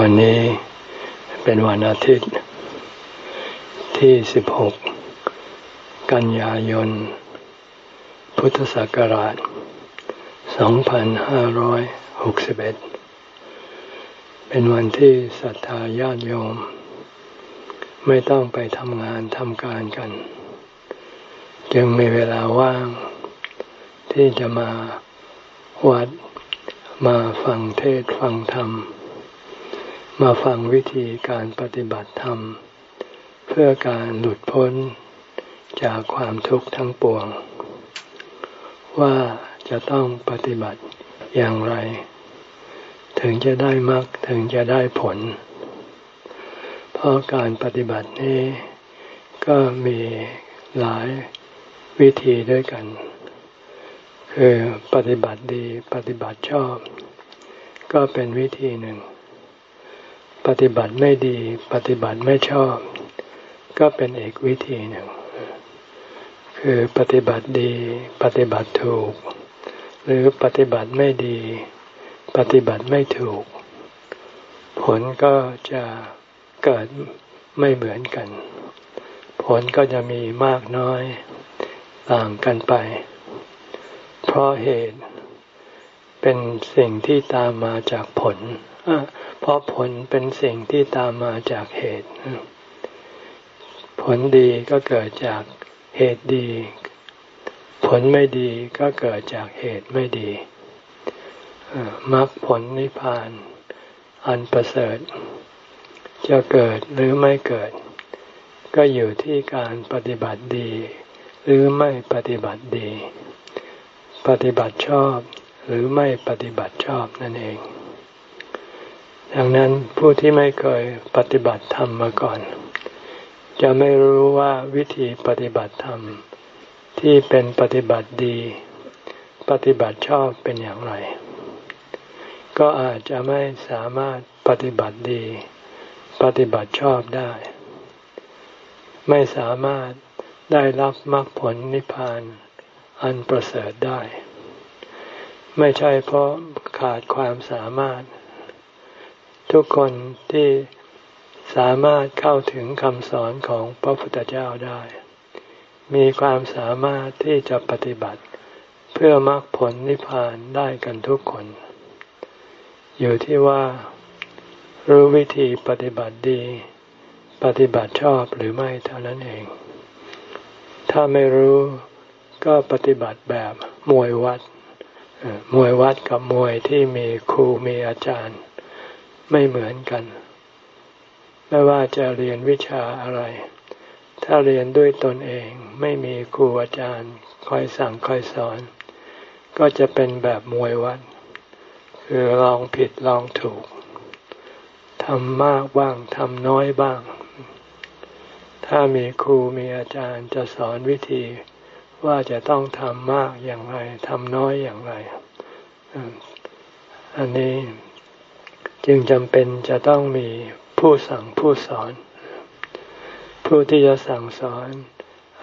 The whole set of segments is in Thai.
วันนี้เป็นวันอาทิตย์ ที่ 16 กันยายน พุทธศักราช 2561 เป็นวันที่ศรัทธาญาติโยม ไม่ต้องไปทำงานทำการกัน จึงมีเวลาว่าง ที่จะมาวัดมาฟังเทศฟังธรรม มาฟังวิธีการปฏิบัติธรรม เพื่อการหลุดพ้นจากความทุกข์ทั้งปวง ว่าจะต้องปฏิบัติอย่างไร ถึงจะได้มรรคถึงจะได้ผล เพราะการปฏิบัตินี้ ก็มีหลายวิธีด้วยกัน คือปฏิบัติดีปฏิบัติชอบ ก็เป็นวิธีหนึ่ง ปฏิบัติไม่ดี ปฏิบัติไม่ชอบ ก็เป็นอีกวิธีหนึ่ง คือปฏิบัติดี ปฏิบัติถูก หรือปฏิบัติไม่ดี ปฏิบัติไม่ถูก ผลก็จะเกิดไม่เหมือนกัน ผลก็จะมีมากน้อยต่างกันไป เพราะเหตุเป็นสิ่งที่ตามมาจากผล เพราะผลเป็นสิ่งที่ตามมาจากเหตุ ผลดีก็เกิดจากเหตุดี ผลไม่ดีก็เกิดจากเหตุไม่ดีมรรคผลนิพพาน อันประเสริฐ จะเกิดหรือไม่เกิด ก็อยู่ที่การปฏิบัติดี หรือไม่ปฏิบัติดี ปฏิบัติชอบหรือไม่ปฏิบัติชอบนั่นเอง ดังนั้นผู้ที่ไม่เคยปฏิบัติธรรมมาก่อน จะไม่รู้ว่าวิธีปฏิบัติธรรม ที่เป็นปฏิบัติดี ปฏิบัติชอบเป็นอย่างไร ก็อาจจะไม่สามารถปฏิบัติดี ปฏิบัติชอบได้ ไม่สามารถได้รับมรรคผลนิพพานอันประเสริฐได้ ไม่ใช่เพราะขาดความสามารถ ทุกคนที่สามารถเข้าถึงคำสอนของพระพุทธเจ้าได้ มีความสามารถที่จะปฏิบัติ เพื่อมรรคผลนิพพานได้กันทุกคน อยู่ที่ว่า รู้วิธีปฏิบัติดี ปฏิบัติชอบหรือไม่เท่านั้นเอง ถ้าไม่รู้ก็ปฏิบัติแบบมวยวัดมวยวัดกับมวยที่มีครูมีอาจารย์ ไม่เหมือนกัน ไม่ว่าจะเรียนวิชาอะไร ถ้าเรียนด้วยตนเองไม่มีครูอาจารย์คอยสั่งคอยสอน ก็จะเป็นแบบมวยวัด คือลองผิดลองถูกทำมากบ้างทำน้อยบ้าง ถ้ามีครูมีอาจารย์จะสอนวิธีว่าจะต้องทำมากอย่างไรทำน้อยอย่างไร อันนี้ จึงจำเป็นจะต้องมีผู้สั่งผู้สอน ผู้ที่จะสั่งสอน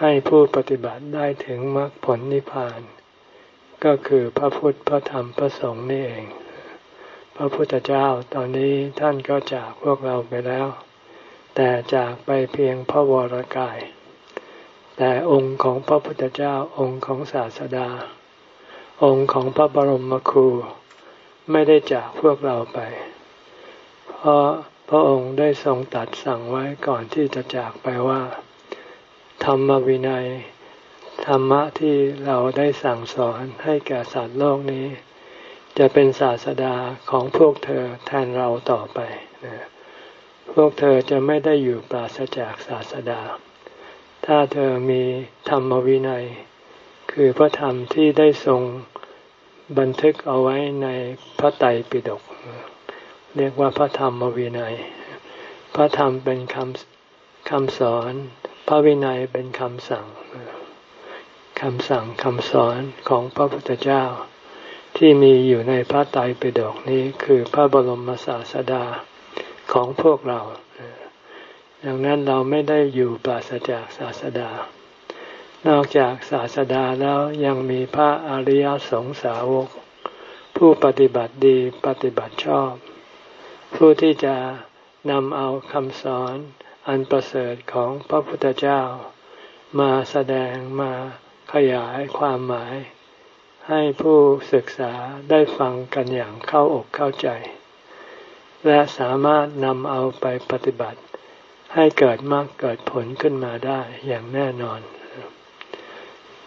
ให้ผู้ปฏิบัติได้ถึงมรรคผลนิพพาน ก็คือพระพุทธพระธรรมพระสงฆ์นี่เอง พระพุทธเจ้าตอนนี้ท่านก็จากพวกเราไปแล้ว แต่จากไปเพียงพระวรกาย แต่องค์ของพระพุทธเจ้าองค์ของศาสดา องค์ของพระบรมครู ไม่ได้จากพวกเราไป เพราะพระองค์ได้ทรงตัดสั่งไว้ก่อนที่จะจากไปว่า ธรรมวินัย ธรรมะที่เราได้สั่งสอนให้แก่สัตว์โลกนี้ จะเป็นศาสดาของพวกเธอแทนเราต่อไปพวกเธอจะไม่ได้อยู่ปราศจากศาสดา ถ้าเธอมีธรรมวินัย คือพระธรรมที่ได้ทรงบันทึกเอาไว้ในพระไตรปิฎก เรียกว่าพระธรรมวินัย พระธรรมเป็นคำคำสอน พระวินัยเป็นคำสั่งคำสั่งคำสอนของพระพุทธเจ้า ที่มีอยู่ในพระไตรปิฎกนี้คือพระบรมศาสดาของพวกเราดังนั้นเราไม่ได้อยู่ปราศจากศาสดา นอกจากศาสดาแล้วยังมีพระอริยสงสาวก ผู้ปฏิบัติดีปฏิบัติชอบ ผู้ที่จะนำเอาคำสอนอันประเสริฐของพระพุทธเจ้า มาแสดงมาขยายความหมาย ให้ผู้ศึกษาได้ฟังกันอย่างเข้าอกเข้าใจ และสามารถนำเอาไปปฏิบัติ ให้เกิดมากเกิดผลขึ้นมาได้อย่างแน่นอน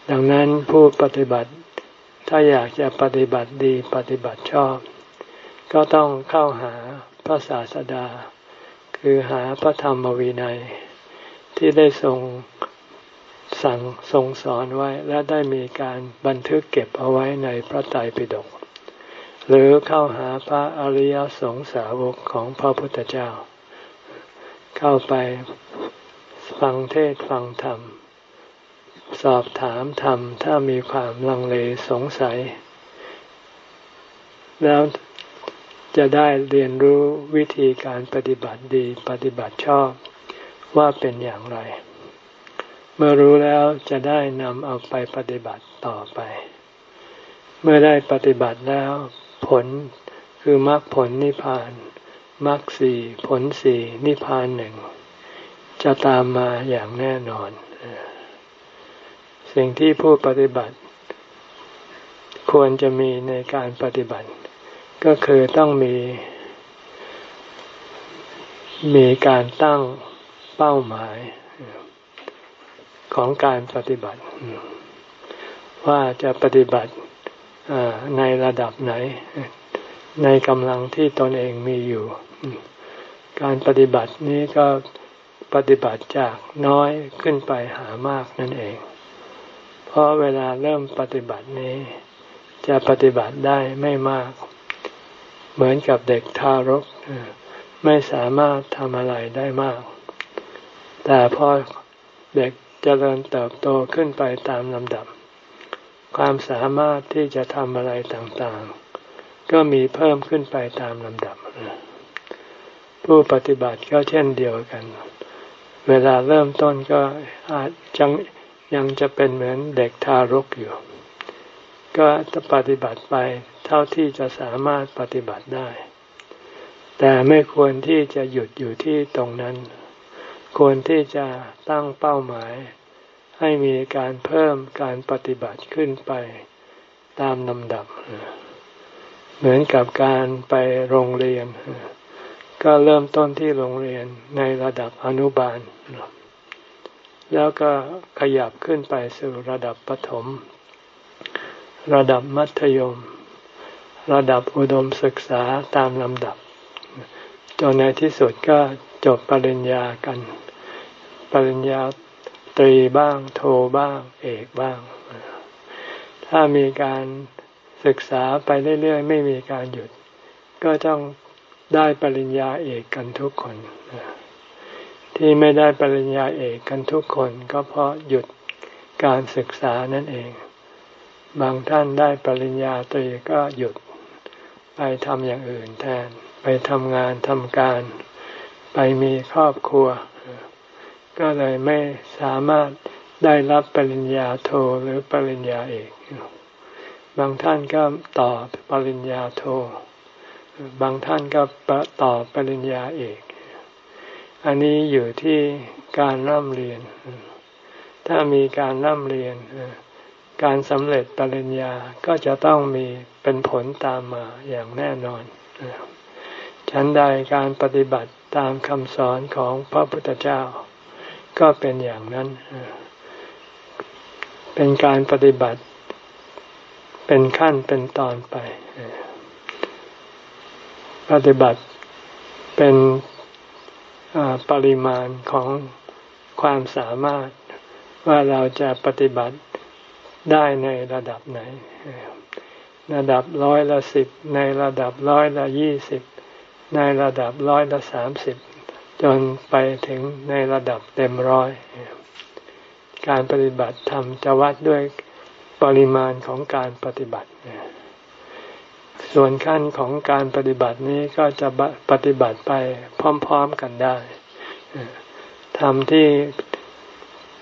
ดังนั้นผู้ปฏิบัติถ้าอยากจะปฏิบัติดีปฏิบัติชอบ ก็ต้องเข้าหา พระศาสดา คือหาพระธรรมวินัย ที่ได้ทรงสั่งทรงสอนไว้และได้มีการบันทึกเก็บเอาไว้ในพระไตรปิฎกหรือเข้าหาพระอริยสงสาวกของพระพุทธเจ้า เข้าไปฟังเทศฟังธรรม สอบถามธรรมถ้ามีความลังเลสงสัย แล้ว จะได้เรียนรู้วิธีการปฏิบัติดีปฏิบัติชอบว่าเป็นอย่างไร เมื่อรู้แล้วจะได้นำเอาไปปฏิบัติต่อไป เมื่อได้ปฏิบัติแล้ว ผลคือมรรคผลนิพพานมรรคสี่ผลสี่นิพพานหนึ่งจะตามมาอย่างแน่นอน สิ่งที่ผู้ปฏิบัติ ควรจะมีในการปฏิบัติ ก็คือต้องมี มีการตั้งเป้าหมายของการปฏิบัติ ว่าจะปฏิบัติในระดับไหน ในกำลังที่ตนเองมีอยู่ การปฏิบัตินี้ก็ปฏิบัติจากน้อยขึ้นไปหามากนั่นเอง เพราะเวลาเริ่มปฏิบัตินี้ จะปฏิบัติได้ไม่มาก เหมือนกับเด็กทารกไม่สามารถทำอะไรได้มาก แต่พอเด็กเจริญเติบโตขึ้นไปตามลำดับ ความสามารถที่จะทำอะไรต่างๆ ก็มีเพิ่มขึ้นไปตามลำดับ ผู้ปฏิบัติก็เช่นเดียวกัน เวลาเริ่มต้นก็อาจจังยังจะเป็นเหมือนเด็กทารกอยู่ ก็จะปฏิบัติไป เท่าที่จะสามารถปฏิบัติได้ แต่ไม่ควรที่จะหยุดอยู่ที่ตรงนั้น ควรที่จะตั้งเป้าหมาย ให้มีการเพิ่มการปฏิบัติขึ้นไปตามลำดับ เหมือนกับการไปโรงเรียน ก็เริ่มต้นที่โรงเรียนในระดับอนุบาล แล้วก็ขยับขึ้นไปสู่ระดับปฐมระดับมัธยม ระดับอุดมศึกษาตามลำดับ จนในที่สุดก็จบปริญญากัน ปริญญาตรีบ้าง โทบ้าง เอกบ้าง ถ้ามีการศึกษาไปเรื่อยๆ ไม่มีการหยุด ก็ต้องได้ปริญญาเอกกันทุกคน ที่ไม่ได้ปริญญาเอกกันทุกคน ก็เพราะหยุดการศึกษานั่นเอง บางท่านได้ปริญญาตรีก็หยุด ไปทำอย่างอื่นแทน ไปทำงานทำการ ไปมีครอบครัว ก็เลยไม่สามารถได้รับปริญญาโทหรือปริญญาเอกบางท่านก็ต่อปริญญาโท บางท่านก็ต่อปริญญาเอก อันนี้อยู่ที่การร่ำเรียน ถ้ามีการร่ำเรียน การสำเร็จปริญญาก็จะต้องมีเป็นผลตามมาอย่างแน่นอนฉันใดการปฏิบัติตามคำสอนของพระพุทธเจ้า ก็เป็นอย่างนั้น เป็นการปฏิบัติ เป็นขั้นเป็นตอนไป ปฏิบัติเป็นปริมาณของความสามารถว่าเราจะปฏิบัติ ได้ในระดับไหน ระดับร้อยละสิบในระดับร้อยละยี่สิบในระดับร้อยละสามสิบจนไปถึงในระดับเต็มร้อยการปฏิบัติธรรมจะวัดด้วยปริมาณของการปฏิบัติ ส่วนขั้นของการปฏิบัตินี้ก็จะปฏิบัติไปพร้อม ๆกันได้ทำที่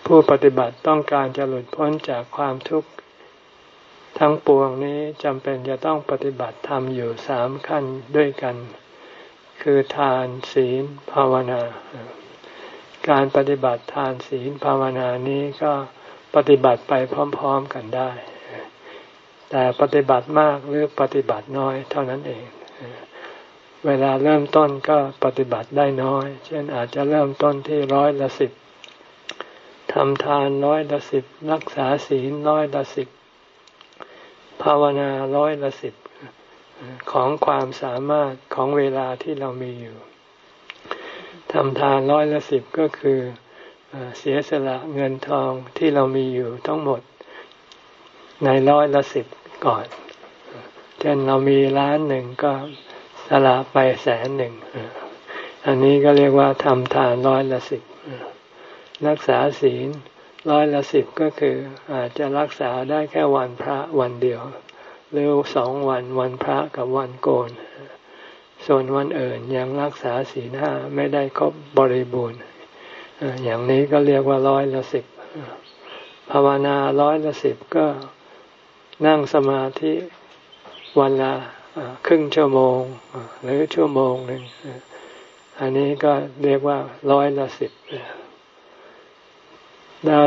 ผู้ปฏิบัติต้องการจะหลุดพ้นจากความทุกข์ทั้งปวงนี้จำเป็นจะต้องปฏิบัติทำอยู่สามขั้นด้วยกันคคือทานศีลภาวนา การปฏิบัติทานศีลภาวนานี้ก็ปฏิบัติไปพร้อม ๆกันได้ แต่ปฏิบัติมากหรือปฏิบัติน้อยเท่านั้นเอง เวลาเริ่มต้นก็ปฏิบัติได้น้อย เช่นอาจจะเริ่มต้นที่ร้อยละสิบ ทำทานร้อยละสิบรักษาศีลร้อยละสิบภาวนาร้อยละสิบของความสามารถของเวลาที่เรามีอยู่ทำทานร้อยละสิบก็คือเสียสละเงินทองที่เรามีอยู่ทั้งหมดในร้อยละสิบก่อน เช่นเรามีล้านหนึ่งก็สละไปแสนหนึ่ง อันนี้ก็เรียกว่าทำทานร้อยละสิบ รักษาศีลร้อยละสิบก็คืออาจจะรักษาได้แค่วันพระวันเดียว หรือสองวันวันพระกับวันโกน ส่วนวันอื่นยังรักษาศีลห้าไม่ได้ครบบริบูรณ์อย่างนี้ก็เรียกว่าร้อยละสิบภาวนาร้อยละสิบก็นั่งสมาธิวันละครึ่งชั่วโมง หรือชั่วโมงหนึ่งอันนี้ก็เรียกว่าร้อยละสิบ แล้ว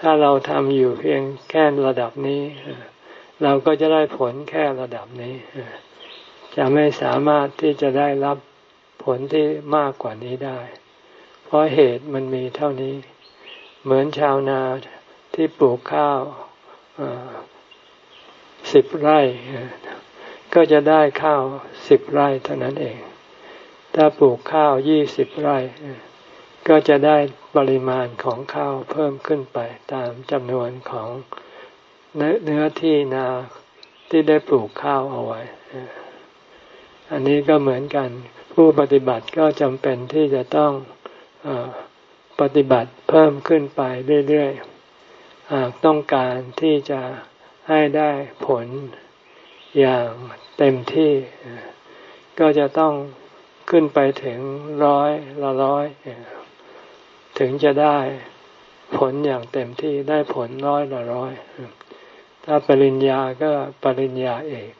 ถ้าเราทำอยู่เพียงแค่ระดับนี้ เราก็จะได้ผลแค่ระดับนี้ จะไม่สามารถที่จะได้รับผลที่มากกว่านี้ได้ เพราะเหตุมันมีเท่านี้ เหมือนชาวนาที่ปลูกข้าวสิบไร่ ก็จะได้ข้าวสิบไร่เท่านั้นเอง ถ้าปลูกข้าวยี่สิบไร่ ก็จะได้ปริมาณของข้าวเพิ่มขึ้นไปตามจำนวนของเนื้อที่นาที่ได้ปลูกข้าวเอาไว้ อันนี้ก็เหมือนกัน ผู้ปฏิบัติก็จำเป็นที่จะต้องอปฏิบัติเพิ่มขึ้นไปเรื่อยๆหากต้องการที่จะให้ได้ผลอย่างเต็มที่ ก็จะต้องขึ้นไปถึงร้อยละร้อย ถึงจะได้ผลอย่างเต็มที่ได้ผลร้อยละร้อย ถ้าปริญญาก็ปริญญาเอก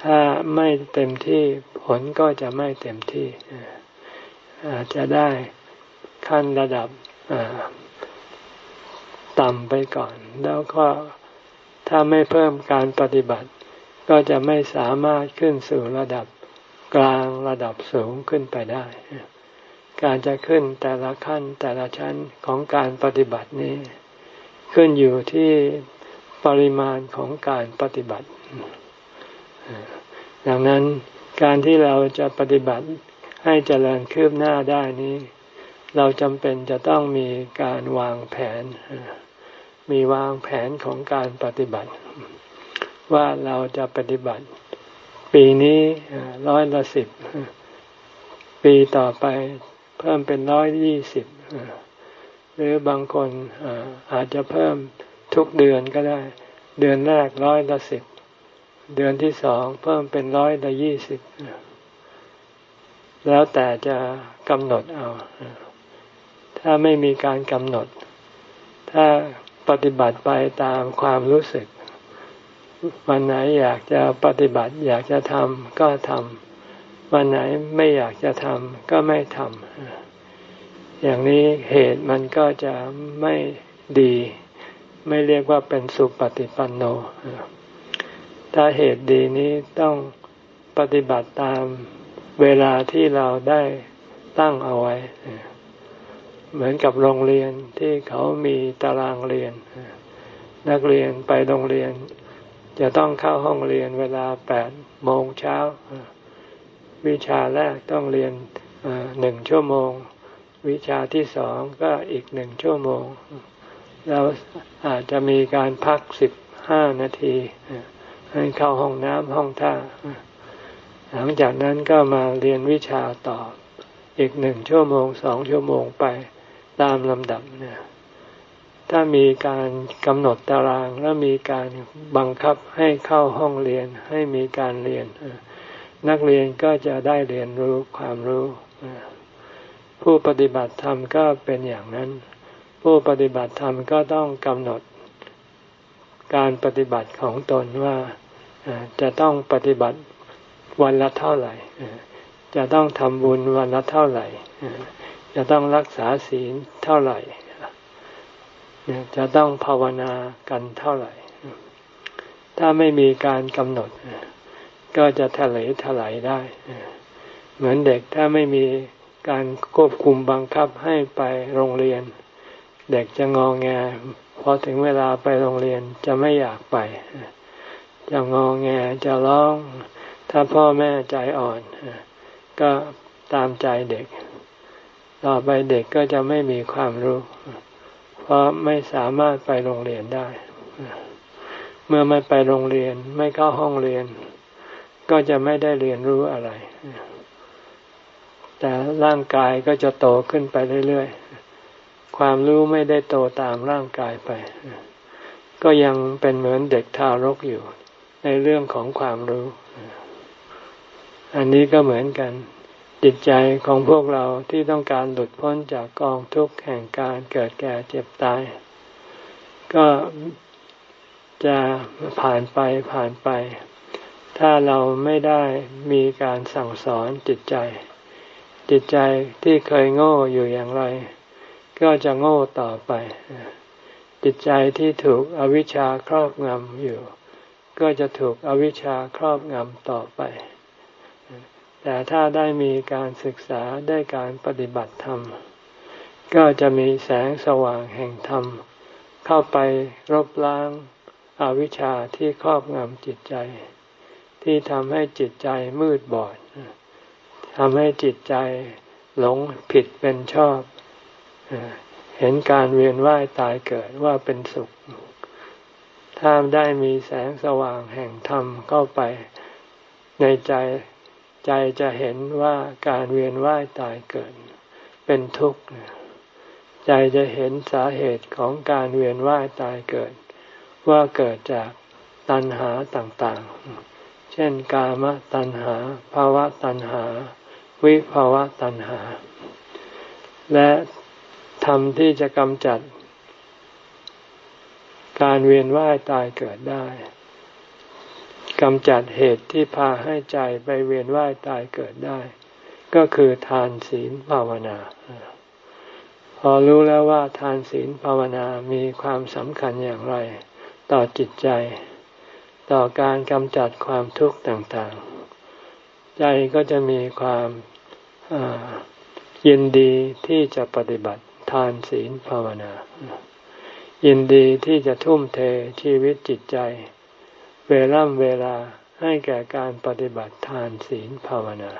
ถ้าไม่เต็มที่ผลก็จะไม่เต็มที่อาจจะได้ขั้นระดับต่ำไปก่อน แล้วก็ถ้าไม่เพิ่มการปฏิบัติ ก็จะไม่สามารถขึ้นสู่ระดับกลางระดับสูงขึ้นไปได้ การจะขึ้นแต่ละขั้นแต่ละชั้นของการปฏิบัตินี้ ขึ้นอยู่ที่ปริมาณของการปฏิบัติ ดังนั้นการที่เราจะปฏิบัติให้เจริญคืบหน้าได้นี้ เราจำเป็นจะต้องมีการวางแผน มีวางแผนของการปฏิบัติ ว่าเราจะปฏิบัติ ปีนี้ร้อยละสิบ ปีต่อไป เพิ่มเป็นร้อยยี่สิบหรือบางคนอาจจะเพิ่มทุกเดือนก็ได้ เดือนแรกร้อยละสิบเดือนที่สองเพิ่มเป็นร้อยละยี่สิบแล้วแต่จะกำหนดเอา ถ้าไม่มีการกำหนด ถ้าปฏิบัติไปตามความรู้สึก วันไหนอยากจะปฏิบัติอยากจะทำก็ทำ วันไหนไม่อยากจะทำก็ไม่ทำอย่างนี้เหตุมันก็จะไม่ดี ไม่เรียกว่าเป็นสุปฏิปันโน ถ้าเหตุดีนี้ต้องปฏิบัติตามเวลาที่เราได้ตั้งเอาไว้ เหมือนกับโรงเรียนที่เขามีตารางเรียน นักเรียนไปโรงเรียน จะต้องเข้าห้องเรียนเวลาแปดโมงเช้า วิชาแรกต้องเรียนหนึ่งชั่วโมง วิชาที่สองก็อีกหนึ่งชั่วโมง แล้วอาจจะมีการพักสิบห้านาที ให้เข้าห้องน้ำห้องท่า หลังจากนั้นก็มาเรียนวิชาต่อ อีกหนึ่งชั่วโมงสองชั่วโมงไปตามลำดับเนี่ยถ้ามีการกำหนดตารางแล้วมีการบังคับให้เข้าห้องเรียนให้มีการเรียน นักเรียนก็จะได้เรียนรู้ความรู้ ผู้ปฏิบัติธรรมก็เป็นอย่างนั้น ผู้ปฏิบัติธรรมก็ต้องกำหนด การปฏิบัติของตนว่าจะต้องปฏิบัติวันละเท่าไหร่ จะต้องทำบุญวันละเท่าไหร่ จะต้องรักษาศีลเท่าไหร่ จะต้องภาวนากันเท่าไหร่ ถ้าไม่มีการกำหนด ก็จะทะเลถลายได้ เหมือนเด็กถ้าไม่มีการควบคุมบังคับให้ไปโรงเรียน เด็กจะงองแงพอถึงเวลาไปโรงเรียนจะไม่อยากไป จะงองแงจะร้อง ถ้าพ่อแม่ใจอ่อน ก็ตามใจเด็ก ต่อไปเด็กก็จะไม่มีความรู้ เพราะไม่สามารถไปโรงเรียนได้ เมื่อไม่ไปโรงเรียนไม่เข้าห้องเรียน ก็จะไม่ได้เรียนรู้อะไร แต่ร่างกายก็จะโตขึ้นไปเรื่อยๆ ความรู้ไม่ได้โตตามร่างกายไป ก็ยังเป็นเหมือนเด็กทารกอยู่ ในเรื่องของความรู้ อันนี้ก็เหมือนกันจิตใจของพวกเราที่ต้องการหลุดพ้นจากกองทุกข์แห่งการเกิดแก่เจ็บตาย ก็จะผ่านไปผ่านไป ถ้าเราไม่ได้มีการสั่งสอนจิตใจ จิตใจที่เคยโง่อยู่อย่างไร ก็จะโง่ต่อไป จิตใจที่ถูกอวิชชาครอบงำอยู่ ก็จะถูกอวิชชาครอบงำต่อไป แต่ถ้าได้มีการศึกษาได้การปฏิบัติธรรม ก็จะมีแสงสว่างแห่งธรรม เข้าไปรบล้างอาวิชชาที่ครอบงำจิตใจ ที่ทำให้จิตใจมืดบอดทำให้จิตใจหลงผิดเป็นชอบเห็นการเวียนว่ายตายเกิดว่าเป็นสุข ถ้าได้มีแสงสว่างแห่งธรรมเข้าไป ในใจใจจะเห็นว่าการเวียนว่ายตายเกิด เป็นทุกข์ใจจะเห็นสาเหตุของการเวียนว่ายตายเกิด ว่าเกิดจากตัณหาต่างๆเช่น กามตัณหาภาวะตัณหา วิภาวะตัณหา และธรรมที่จะกำจัด การเวียนว่ายตายเกิดได้กำจัดเหตุที่พาให้ใจไปเวียนว่ายตายเกิดได้ ก็คือทานศีลภาวนา พอรู้แล้วว่าทานศีลภาวนามีความสำคัญอย่างไร ต่อจิตใจ ต่อการกำจัดความทุกข์ต่างๆ ใจก็จะมีความยินดีที่จะปฏิบัติทานศีลภาวนา ยินดีที่จะทุ่มเทชีวิตจิตใจ เวล่ำเวลาให้แก่การปฏิบัติทานศีลภาวนา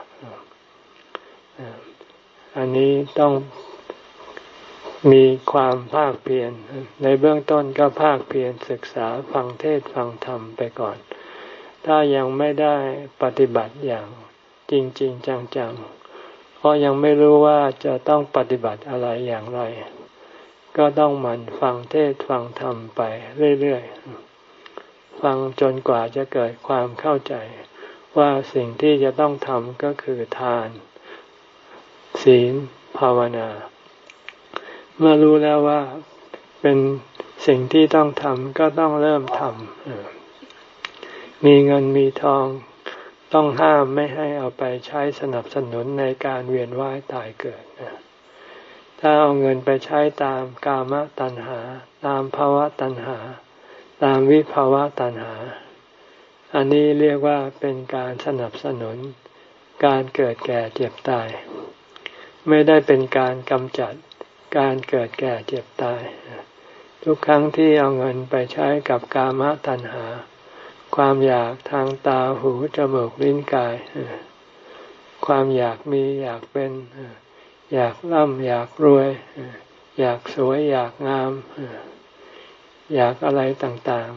อันนี้ต้อง มีความภาคเพียรในเบื้องต้นก็ภาคเพียรศึกษาฟังเทศฟังธรรมไปก่อน ถ้ายังไม่ได้ปฏิบัติอย่างจริงจริงจังๆ เพราะยังไม่รู้ว่าจะต้องปฏิบัติอะไรอย่างไร ก็ต้องหมั่นฟังเทศฟังธรรมไปเรื่อยๆ ฟังจนกว่าจะเกิดความเข้าใจ ว่าสิ่งที่จะต้องทำก็คือทาน ศีลภาวนา เมื่อรู้แล้วว่าเป็นสิ่งที่ต้องทำก็ต้องเริ่มทำมีเงินมีทองต้องห้ามไม่ให้เอาไปใช้สนับสนุนในการเวียนว่ายตายเกิด ถ้าเอาเงินไปใช้ตามกามตัณหา ตามภาวะตัณหา ตามวิภาวะตัณหา อันนี้เรียกว่าเป็นการสนับสนุน การเกิดแก่เจ็บตาย ไม่ได้เป็นการกำจัด การเกิดแก่เจ็บตาย ทุกครั้งที่เอาเงินไปใช้กับกามตัณหา ความอยากทางตาหูจมูกลิ้นกาย ความอยากมีอยากเป็น อยากร่ำอยากรวย อยากสวยอยากงาม อยากอะไรต่าง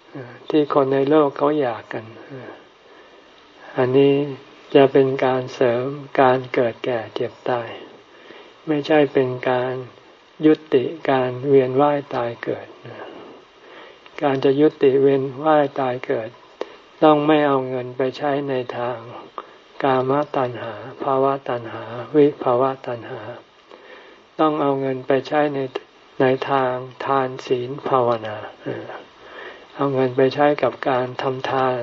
ๆ ที่คนในโลกเขาอยากกัน อันนี้จะเป็นการเสริมการเกิดแก่เจ็บตาย ไม่ใช่เป็นการยุติการเวียนว่ายตายเกิด การจะยุติเวียนว่ายตายเกิด ต้องไม่เอาเงินไปใช้ในทาง กามตัณหาภาวะตัณหา วิภาวะตัณหา ต้องเอาเงินไปใช้ในในทางทานศีลภาวนา เอาเงินไปใช้กับการทำทาน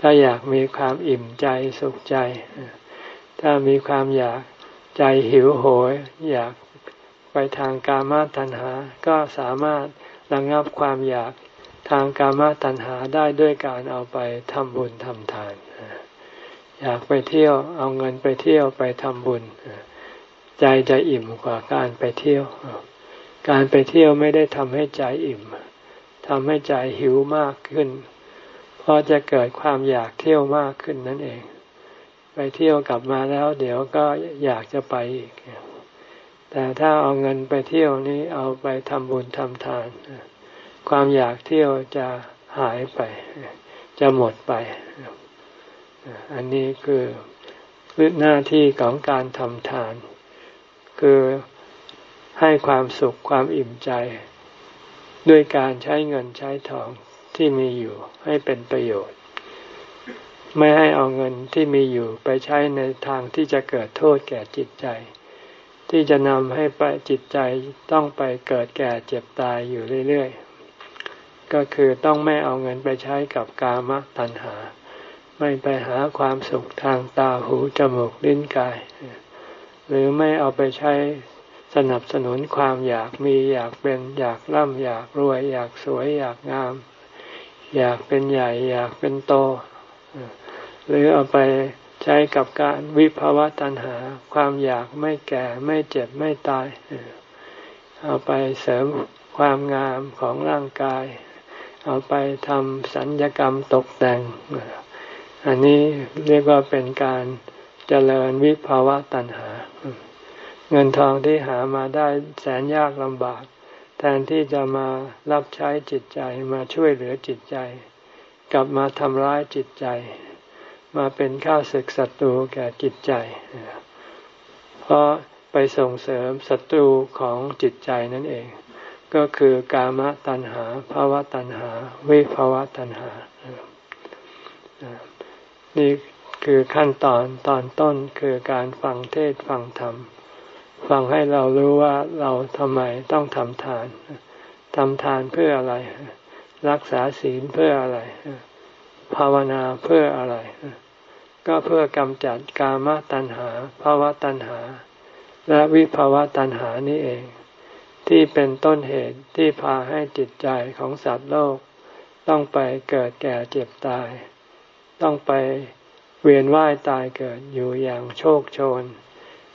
ถ้าอยากมีความอิ่มใจสุขใจ ถ้ามีความอยาก ใจหิวโหย อยากไปทางกามาตัณหา ก็สามารถระงับความอยากทางกามาตัณหาได้ด้วยการเอาไปทำบุญทำทาน อยากไปเที่ยวเอาเงินไปเที่ยวไปทำบุญ ใจจะอิ่มกว่าการไปเที่ยว การไปเที่ยวไม่ได้ทำให้ใจอิ่มทำให้ใจหิวมากขึ้น เพราะจะเกิดความอยากเที่ยวมากขึ้นนั่นเอง ไปเที่ยวกลับมาแล้ว เดี๋ยวก็อยากจะไปอีก แต่ถ้าเอาเงินไปเที่ยวนี้เอาไปทำบุญทำทาน ความอยากเที่ยวจะหายไป จะหมดไป อันนี้คือหน้าที่ของการทำทาน คือให้ความสุขความอิ่มใจ ด้วยการใช้เงินใช้ทองที่มีอยู่ให้เป็นประโยชน์ ไม่ให้เอาเงินที่มีอยู่ไปใช้ในทางที่จะเกิดโทษแก่จิตใจ ที่จะนำให้ไปจิตใจต้องไปเกิดแก่เจ็บตายอยู่เรื่อยๆ ก็คือต้องไม่เอาเงินไปใช้กับกามตัณหา ไม่ไปหาความสุขทางตาหูจมูกลิ้นกาย หรือไม่เอาไปใช้สนับสนุนความอยากมีอยากเป็นอยากร่ำอยากรวย อยากสวยอยากงาม อยากเป็นใหญ่อยากเป็นโต หรือเอาไปใช้กับการวิภาวะตัณหา ความอยากไม่แก่ไม่เจ็บไม่ตาย เอาไปเสริมความงามของร่างกาย เอาไปทำสัญญกรรมตกแต่ง อันนี้เรียกว่าเป็นการเจริญวิภาวะตัณหา เงินทองที่หามาได้แสนยากลำบาก แทนที่จะมารับใช้จิตใจมาช่วยเหลือจิตใจ กลับมาทำร้ายจิตใจ มาเป็นข้าศึกศัตรูแก่จิตใจ เพราะไปส่งเสริมศัตรูของจิตใจนั่นเอง ก็คือกามตัณหาภาวะตัณหา วิภาวะตัณหา นี่คือขั้นตอนตอนต้นคือการฟังเทศฟังธรรม ฟังให้เรารู้ว่าเราทำไมต้องทำทานทำทานเพื่ออะไร รักษาศีลเพื่ออะไร ภาวนาเพื่ออะไร ก็เพื่อกำจัดกามตัณหาภาวะตัณหา และวิภาวะตัณหานี่เอง ที่เป็นต้นเหตุที่พาให้จิตใจของสัตว์โลก ต้องไปเกิดแก่เจ็บตาย ต้องไปเวียนว่ายตายเกิดอยู่อย่างโชคโชน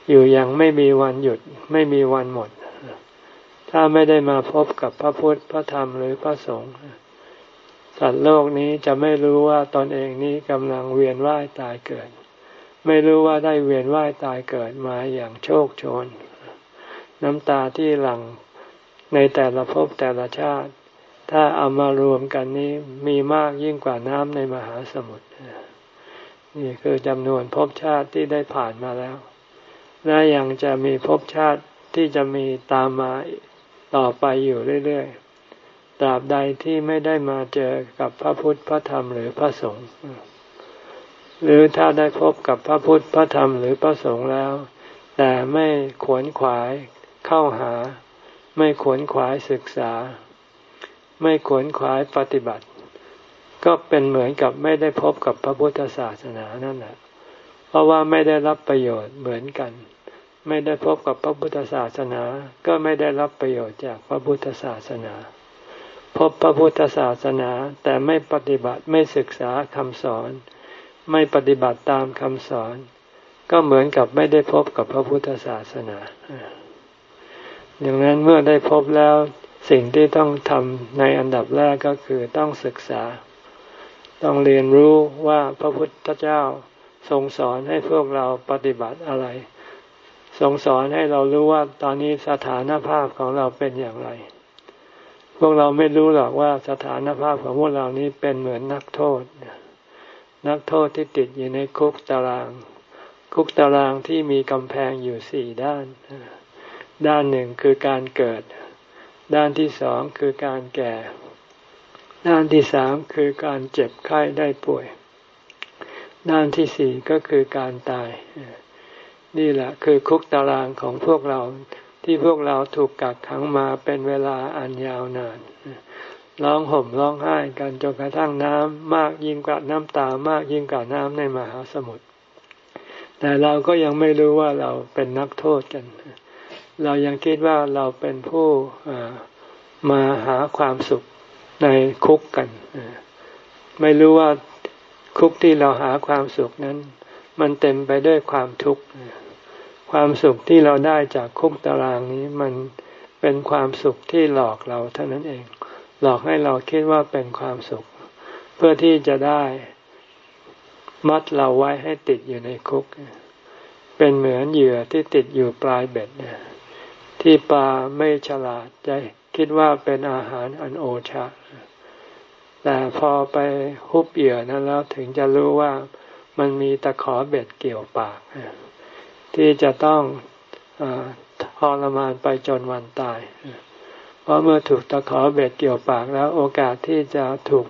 อยู่อย่างไม่มีวันหยุดไม่มีวันหมด ถ้าไม่ได้มาพบกับพระพุทธพระธรรมหรือพระสงฆ์ สัตว์โลกนี้จะไม่รู้ว่าตนเองนี้กำลังเวียนว่ายตายเกิด ไม่รู้ว่าได้เวียนว่ายตายเกิดมาอย่างโชคโชน น้ำตาที่หลั่งในแต่ละภพแต่ละชาติ ถ้าเอามารวมกันนี้มีมากยิ่งกว่าน้ำในมหาสมุทรนี่คือจำนวนภพชาติที่ได้ผ่านมาแล้ว และยังจะมีภพชาติที่จะมีตามมาต่อไปอยู่เรื่อยๆ ตราบใดที่ไม่ได้มาเจอกับพระพุทธพระธรรมหรือพระสงฆ์หรือถ้าได้พบกับพระพุทธพระธรรมหรือพระสงฆ์แล้ว แต่ไม่ขวนขวายเข้าหา ไม่ขวนขวายศึกษา ไม่ขวนขวายปฏิบัติ ก็เป็นเหมือนกับไม่ได้พบกับพระพุทธศาสนานั่นแหละเพราะว่าไม่ได้รับประโยชน์เหมือนกัน ไม่ได้พบกับพระพุทธศาสนา ก็ไม่ได้รับประโยชน์จากพระพุทธศาสนา พบพระพุทธศาสนาแต่ไม่ปฏิบัติไม่ศึกษาคำสอน ไม่ปฏิบัติตามคำสอน ก็เหมือนกับไม่ได้พบกับพระพุทธศาสนาดังนั้นเมื่อได้พบแล้วสิ่งที่ต้องทำในอันดับแรกก็คือต้องศึกษา ต้องเรียนรู้ว่าพระพุทธเจ้าทรงสอนให้พวกเราปฏิบัติอะไร ทรงสอนให้เรารู้ว่าตอนนี้สถานภาพของเราเป็นอย่างไร พวกเราไม่รู้หรอกว่าสถานภาพของพวกเรานี้เป็นเหมือนนักโทษ นักโทษที่ติดอยู่ในคุกตาราง คุกตารางที่มีกำแพงอยู่สี่ด้าน ด้านหนึ่งคือการเกิด ด้านที่สองคือการแก่ ด้านที่สามคือการเจ็บไข้ได้ป่วย ด้านที่สี่ก็คือการตาย นี่แหละคือคุกตารางของพวกเรา ที่พวกเราถูกกักขังมาเป็นเวลาอันยาวนานร้องห่มร้องไห้กันจนกระทั่งน้ำมากยิ่งกว่าน้ำตามากยิ่งกว่าน้ำในมหาสมุทรแต่เราก็ยังไม่รู้ว่าเราเป็นนักโทษกัน เรายังคิดว่าเราเป็นผู้มาหาความสุขในคุกกัน ไม่รู้ว่าคุกที่เราหาความสุขนั้น มันเต็มไปด้วยความทุกข์ ความสุขที่เราได้จากคุกตารางนี้มันเป็นความสุขที่หลอกเราเท่านั้นเอง หลอกให้เราคิดว่าเป็นความสุข เพื่อที่จะได้มัดเราไว้ให้ติดอยู่ในคุก เป็นเหมือนเหยื่อที่ติดอยู่ปลายเบ็ดที่ปลาไม่ฉลาดใจคิดว่าเป็นอาหารอันโอชะ แต่พอไปฮุบเหยื่อนั้นแล้วถึงจะรู้ว่ามันมีตะขอเบ็ดเกี่ยวปาก ที่จะต้องอทรมานไปจนวันตาย เพราะเมื่อถูกตะขอเบ็ดเกี่ยวปากแล้วโอกาสที่จะถูก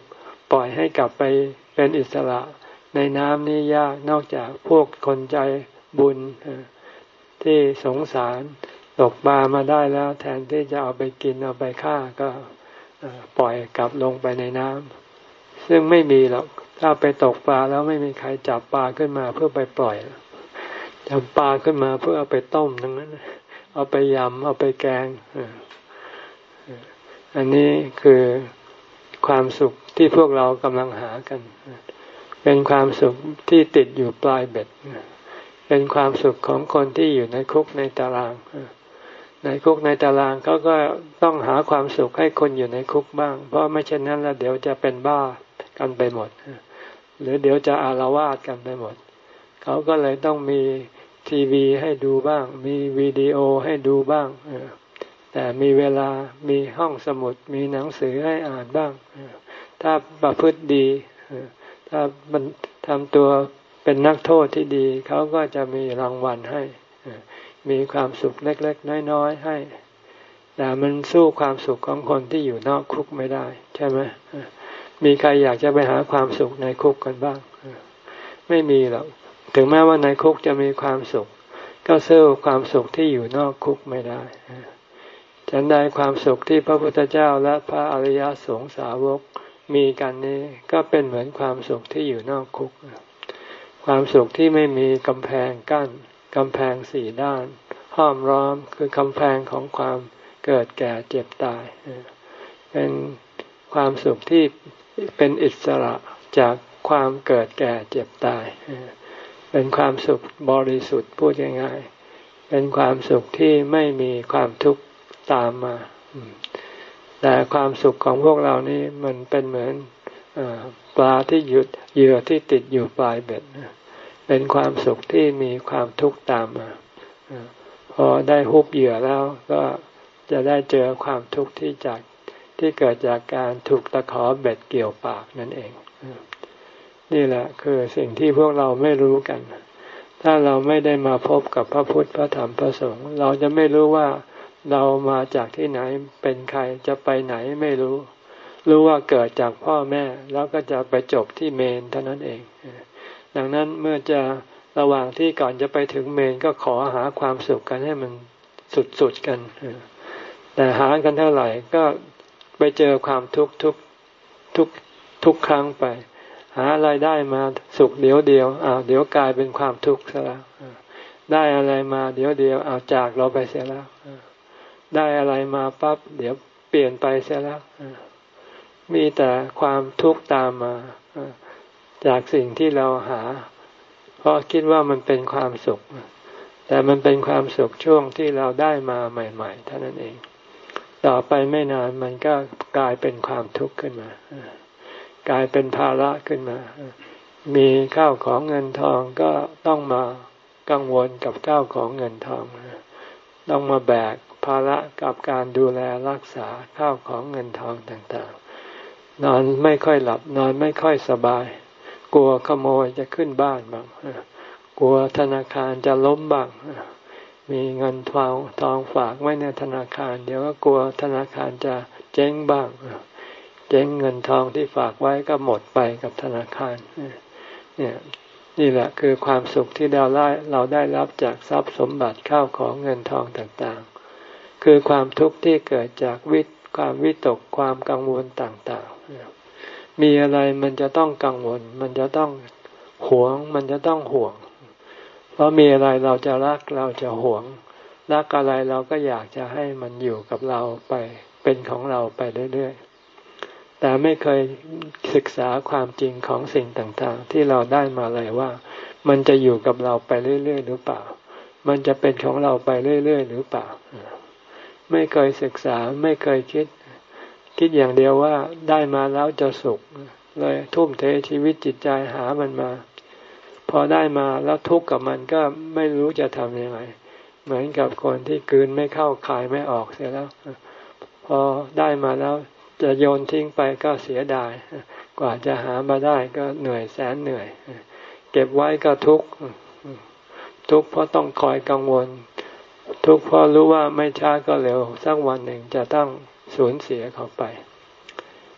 ปล่อยให้กลับไปเป็นอิสระในน้ำนี่ยากนอกจากพวกคนใจบุญที่สงสารตกปลามาได้แล้ว แทนที่จะเอาไปกินเอาไปฆ่าก็ปล่อยกลับลงไปในน้ำซึ่งไม่มีหรอกถ้าไปตกปลาแล้วไม่มีใครจับปลาขึ้นมาเพื่อไปปล่อย จับปลาขึ้นมาเพื่อเอาไปต้มทั้งนั้น เอาไปยำ เอาไปแกง อันนี้คือความสุขที่พวกเรากำลังหากัน เป็นความสุขที่ติดอยู่ปลายเบ็ด เป็นความสุขของคนที่อยู่ในคุกในตาราง ในคุกในตารางเขาก็ต้องหาความสุขให้คนอยู่ในคุกบ้าง เพราะไม่เช่นนั้นแล้วเดี๋ยวจะเป็นบ้ากันไปหมด หรือเดี๋ยวจะอารวาสกันไปหมด เขาก็เลยต้องมี ทีวีให้ดูบ้าง มีวิดีโอให้ดูบ้างแต่มีเวลามีห้องสมุด มีหนังสือให้อ่านบ้าง ถ้าประพฤติดี ถ้ามันทำตัวเป็นนักโทษที่ดี เขาก็จะมีรางวัลให้ มีความสุขเล็ก ๆ น้อย ๆ ให้ แต่มันสู้ความสุขของคนที่อยู่นอกคุกไม่ได้ ใช่ไหมมีใครอยากจะไปหาความสุขในคุกกันบ้าง ไม่มีหรอก ถึงแม้ว่าในคุกจะมีความสุข ก็สู้ความสุขที่อยู่นอกคุกไม่ได้ฉันได้ความสุขที่พระพุทธเจ้าและพระอริยสงสาวกมีกันนี้ก็เป็นเหมือนความสุขที่อยู่นอกคุก ความสุขที่ไม่มีกำแพงกั้นกำแพงสี่ด้าน ห้อมร้อมคือกำแพงของความเกิดแก่เจ็บตาย เป็นความสุขที่เป็นอิสระจากความเกิดแก่เจ็บตาย เป็นความสุขบริสุทธิ์พูดง่ายๆเป็นความสุขที่ไม่มีความทุกข์ตามมา แต่ความสุขของพวกเรานี่มันเป็นเหมือนอปลาที่หยุดเหยื่อที่ติดอยู่ปลายเบ็ดเป็นความสุขที่มีความทุกข์ตามมาพอได้ฮุบเหยื่อแล้วก็จะได้เจอความทุกข์ที่จากที่เกิดจากการถูกตะขอเบ็ดเกี่ยวปากนั่นเอง นี่แหละคือสิ่งที่พวกเราไม่รู้กัน ถ้าเราไม่ได้มาพบกับพระพุทธพระธรรมพระสงฆ์เราจะไม่รู้ว่าเรามาจากที่ไหนเป็นใครจะไปไหนไม่รู้ รู้ว่าเกิดจากพ่อแม่ แล้วก็จะไปจบที่เมนเท่านั้นเอง ดังนั้นเมื่อจะระหว่างที่ก่อนจะไปถึงเมนก็ขอหาความสุขกันให้มันสุดๆกัน แต่หากันเท่าไหร่ก็ไปเจอความทุกข์ทุกทุกทุกครั้งไปาอะไรได้มาสุขเดี๋ยวเดียวอ้าวเดี๋ยวกลายเป็นความทุกข์ซะแล้วได้อะไรมาเดี๋ยวเดียวเอาจากเราไปเสียแล้วได้อะไรมาปั๊บเดี๋ยวเปลี่ยนไปเสียแล้วมีแต่ความทุกข์ตามมาจากสิ่งที่เราหา เพราะคิดว่ามันเป็นความสุข แต่มันเป็นความสุขช่วงที่เราได้มาใหม่ๆเท่านั้นเอง ต่อไปไม่นานมันก็กลายเป็นความทุกข์ขึ้นมา กลายเป็นภาระขึ้นมา มีข้าวของเงินทองก็ต้องมากังวลกับข้าวของเงินทอง ต้องมาแบกภาระกับการดูแลรักษาข้าวของเงินทองต่างๆ นอนไม่ค่อยหลับ นอนไม่ค่อยสบาย กลัวขโมยจะขึ้นบ้านบ้างกลัวธนาคารจะล้มบ้างมีเงินทองทองฝากไว้ในธนาคาร เดี๋ยวก็กลัวธนาคารจะเจ๊งบ้าง เจ๊งเงินทองที่ฝากไว้ก็หมดไปกับธนาคารเนี่ยนี่แหละคือความสุขที่เราได้เราได้รับจากทรัพย์สมบัติข้าวของเงินทองต่างๆ คือความทุกข์ที่เกิดจากวิตความวิตกความกังวลต่างๆ มีอะไรมันจะต้องกังวล มันจะต้องหวง มันจะต้องห่วง เพราะมีอะไรเราจะรักเราจะหวง รักอะไรเราก็อยากจะให้มันอยู่กับเราไปเป็นของเราไปเรื่อยๆ แต่ไม่เคยศึกษาความจริงของสิ่งต่างๆ ที่เราได้มาเลยว่า มันจะอยู่กับเราไปเรื่อยๆหรือเปล่า มันจะเป็นของเราไปเรื่อยๆหรือเปล่า ไม่เคยศึกษาไม่เคยคิด คิดอย่างเดียวว่าได้มาแล้วจะสุข เลยทุ่มเทชีวิตจิตใจหามันมา พอได้มาแล้วทุกข์กับมันก็ไม่รู้จะทำยังไง เหมือนกับคนที่กืนไม่เข้าคายไม่ออกเสียแล้ว พอได้มาแล้ว จะโยนทิ้งไปก็เสียดาย กว่าจะหามาได้ก็เหนื่อยแสนเหนื่อย เก็บไว้ก็ทุกข์ทุกข์เพราะต้องคอยกังวล ทุกข์เพราะรู้ว่าไม่ช้าก็เร็วสักวันหนึ่งจะต้องสูญเสียเขาไป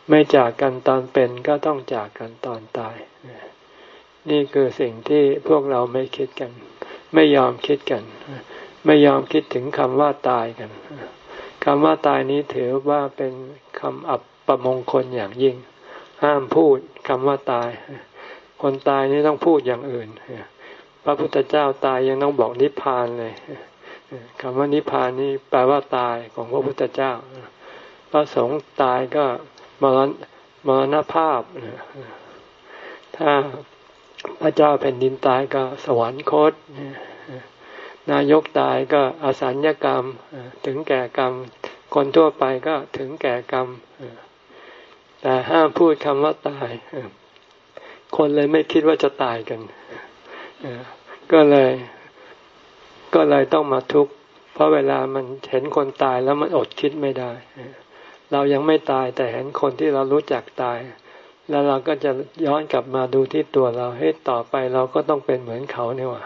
ไม่จากกันตอนเป็นก็ต้องจากกันตอนตาย นี่คือสิ่งที่พวกเราไม่คิดกัน ไม่ยอมคิดกัน ไม่ยอมคิดถึงคำว่าตายกัน คำว่าตายนี้ถือว่าเป็นคำอับประมงคลอย่างยิ่ง ห้ามพูดคำว่าตาย คนตายนี่ต้องพูดอย่างอื่น พระพุทธเจ้าตายยังต้องบอกนิพพานเลยคำว่านิพพานนี่แปลว่าตายของพระพุทธเจ้า พระสงฆ์ตายก็มรณมรณภาพ ถ้าพระเจ้าแผ่นดินตายก็สวรรคต นายกตายก็อสัญญกรรมถึงแก่กรรม คนทั่วไปก็ถึงแก่กรรม แต่ห้ามพูดคำว่าตาย คนเลยไม่คิดว่าจะตายกัน ก็เลย ก็เลยต้องมาทุกข์เพราะเวลามันเห็นคนตายแล้วมันอดคิดไม่ได้ เรายังไม่ตายแต่เห็นคนที่เรารู้จักตาย แล้วเราก็จะย้อนกลับมาดูที่ตัวเราให้ต่อไปเราก็ต้องเป็นเหมือนเขาเนี่ยว่า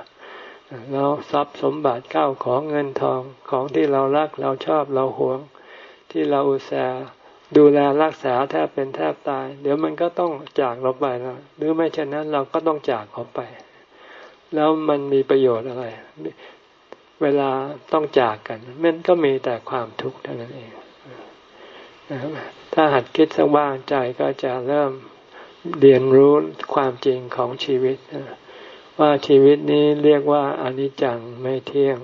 เราทรัพย์สมบัติเข้าของเงินทองของที่เรารักเราชอบเราหวง ที่เราอุตส่าห์ดูแลรักษาแทบเป็นแทบตาย เดี๋ยวมันก็ต้องจากเราไปแล้วหรือไม่เช่นนั้นเราก็ต้องจากเขาไป แล้วมันมีประโยชน์อะไร เวลาต้องจากกัน มันก็มีแต่ความทุกข์เท่านั้นเองถ้าหัดคิดสักว่างใจก็จะเริ่มเรียนรู้ความจริงของชีวิต ว่าชีวิตนี้เรียกว่าอนิจจังไม่เที่ยง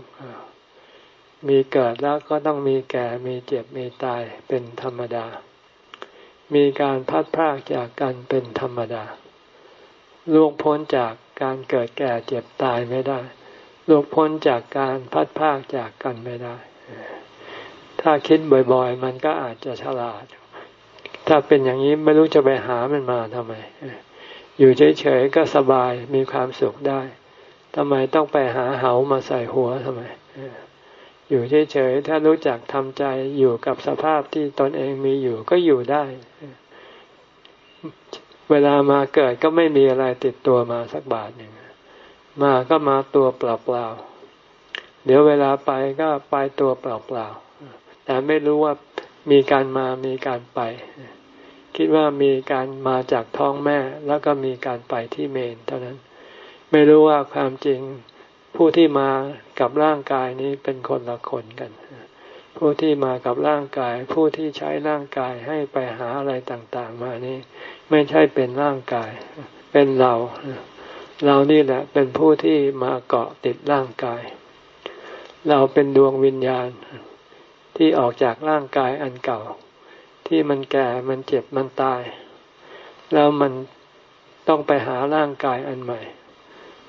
มีเกิดแล้วก็ต้องมีแก่มีเจ็บมีตายเป็นธรรมดา มีการพัดพรากจากกันเป็นธรรมดาล่วงพ้นจากการเกิดแก่เจ็บตายไม่ได้ล่วงพ้นจากการพัดพรากจากกันไม่ได้ ถ้าคิดบ่อยๆ มันก็อาจจะฉลาด ถ้าเป็นอย่างนี้ไม่รู้จะไปหามันมาทำไม อยู่เฉยๆก็สบายมีความสุขได้ทำไมต้องไปหาเหามาใส่หัวทำไมอยู่เฉยๆถ้ารู้จักทำใจอยู่กับสภาพที่ตนเองมีอยู่ก็อยู่ได้ เวลามาเกิดก็ไม่มีอะไรติดตัวมาสักบาทหนึ่งมาก็มาตัวเปล่าๆเดี๋ยวเวลาไปก็ไปตัวเปล่าๆแต่ไม่รู้ว่ามีการมามีการไป คิดว่ามีการมาจากท้องแม่แล้วก็มีการไปที่เมนเท่านั้น ไม่รู้ว่าความจริงผู้ที่มากับร่างกายนี้เป็นคนละคนกัน ผู้ที่มากับร่างกาย ผู้ที่ใช้ร่างกายให้ไปหาอะไรต่างๆ มานี้ ไม่ใช่เป็นร่างกาย เป็นเรา เรานี่แหละเป็นผู้ที่มาเกาะติดร่างกาย เราเป็นดวงวิญญาณที่ออกจากร่างกายอันเก่า ที่มันแก่มันเจ็บมันตาย แล้วมันต้องไปหาร่างกายอันใหม่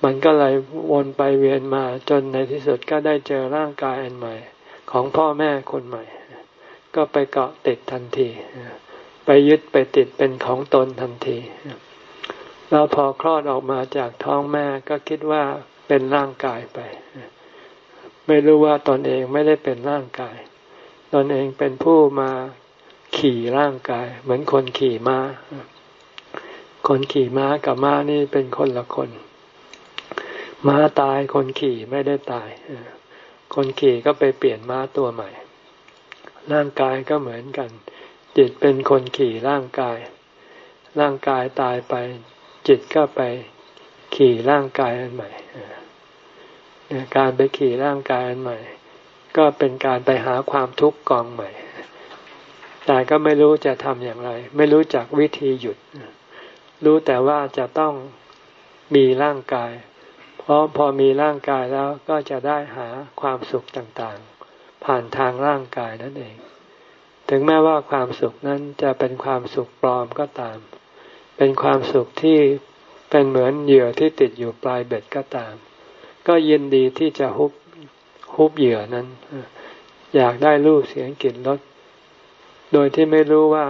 มันก็เลยวนไปเวียนมาจนในที่สุดก็ได้เจอร่างกายอันใหม่ ของพ่อแม่คนใหม่ ก็ไปเกาะติดทันที ไปยึดไปติดเป็นของตนทันที แล้วพอคลอดออกมาจากท้องแม่ก็คิดว่าเป็นร่างกายไป ไม่รู้ว่าตนเองไม่ได้เป็นร่างกาย ตนเองเป็นผู้มา ขี่ร่างกาย เหมือนคนขี่ม้า คนขี่ม้ากับม้านี่เป็นคนละคน ม้าตายคนขี่ไม่ได้ตาย คนขี่ก็ไปเปลี่ยนม้าตัวใหม่ ร่างกายก็เหมือนกัน จิตเป็นคนขี่ร่างกาย ร่างกายตายไป จิตก็ไปขี่ร่างกายอันใหม่การไปขี่ร่างกายอันใหม่ ก็เป็นการไปหาความทุกข์กองใหม่ แต่ก็ไม่รู้จะทำอย่างไร ไม่รู้จักวิธีหยุด รู้แต่ว่าจะต้องมีร่างกาย เพราะพอมีร่างกายแล้วก็จะได้หาความสุขต่างๆ ผ่านทางร่างกายนั่นเอง ถึงแม้ว่าความสุขนั้นจะเป็นความสุขปลอมก็ตาม เป็นความสุขที่เป็นเหมือนเหยื่อที่ติดอยู่ปลายเบ็ดก็ตาม ก็ยินดีที่จะฮุบฮุบเหยื่อนั้น อยากได้รูปเสียงกลิ่นรส โดยที่ไม่รู้ว่า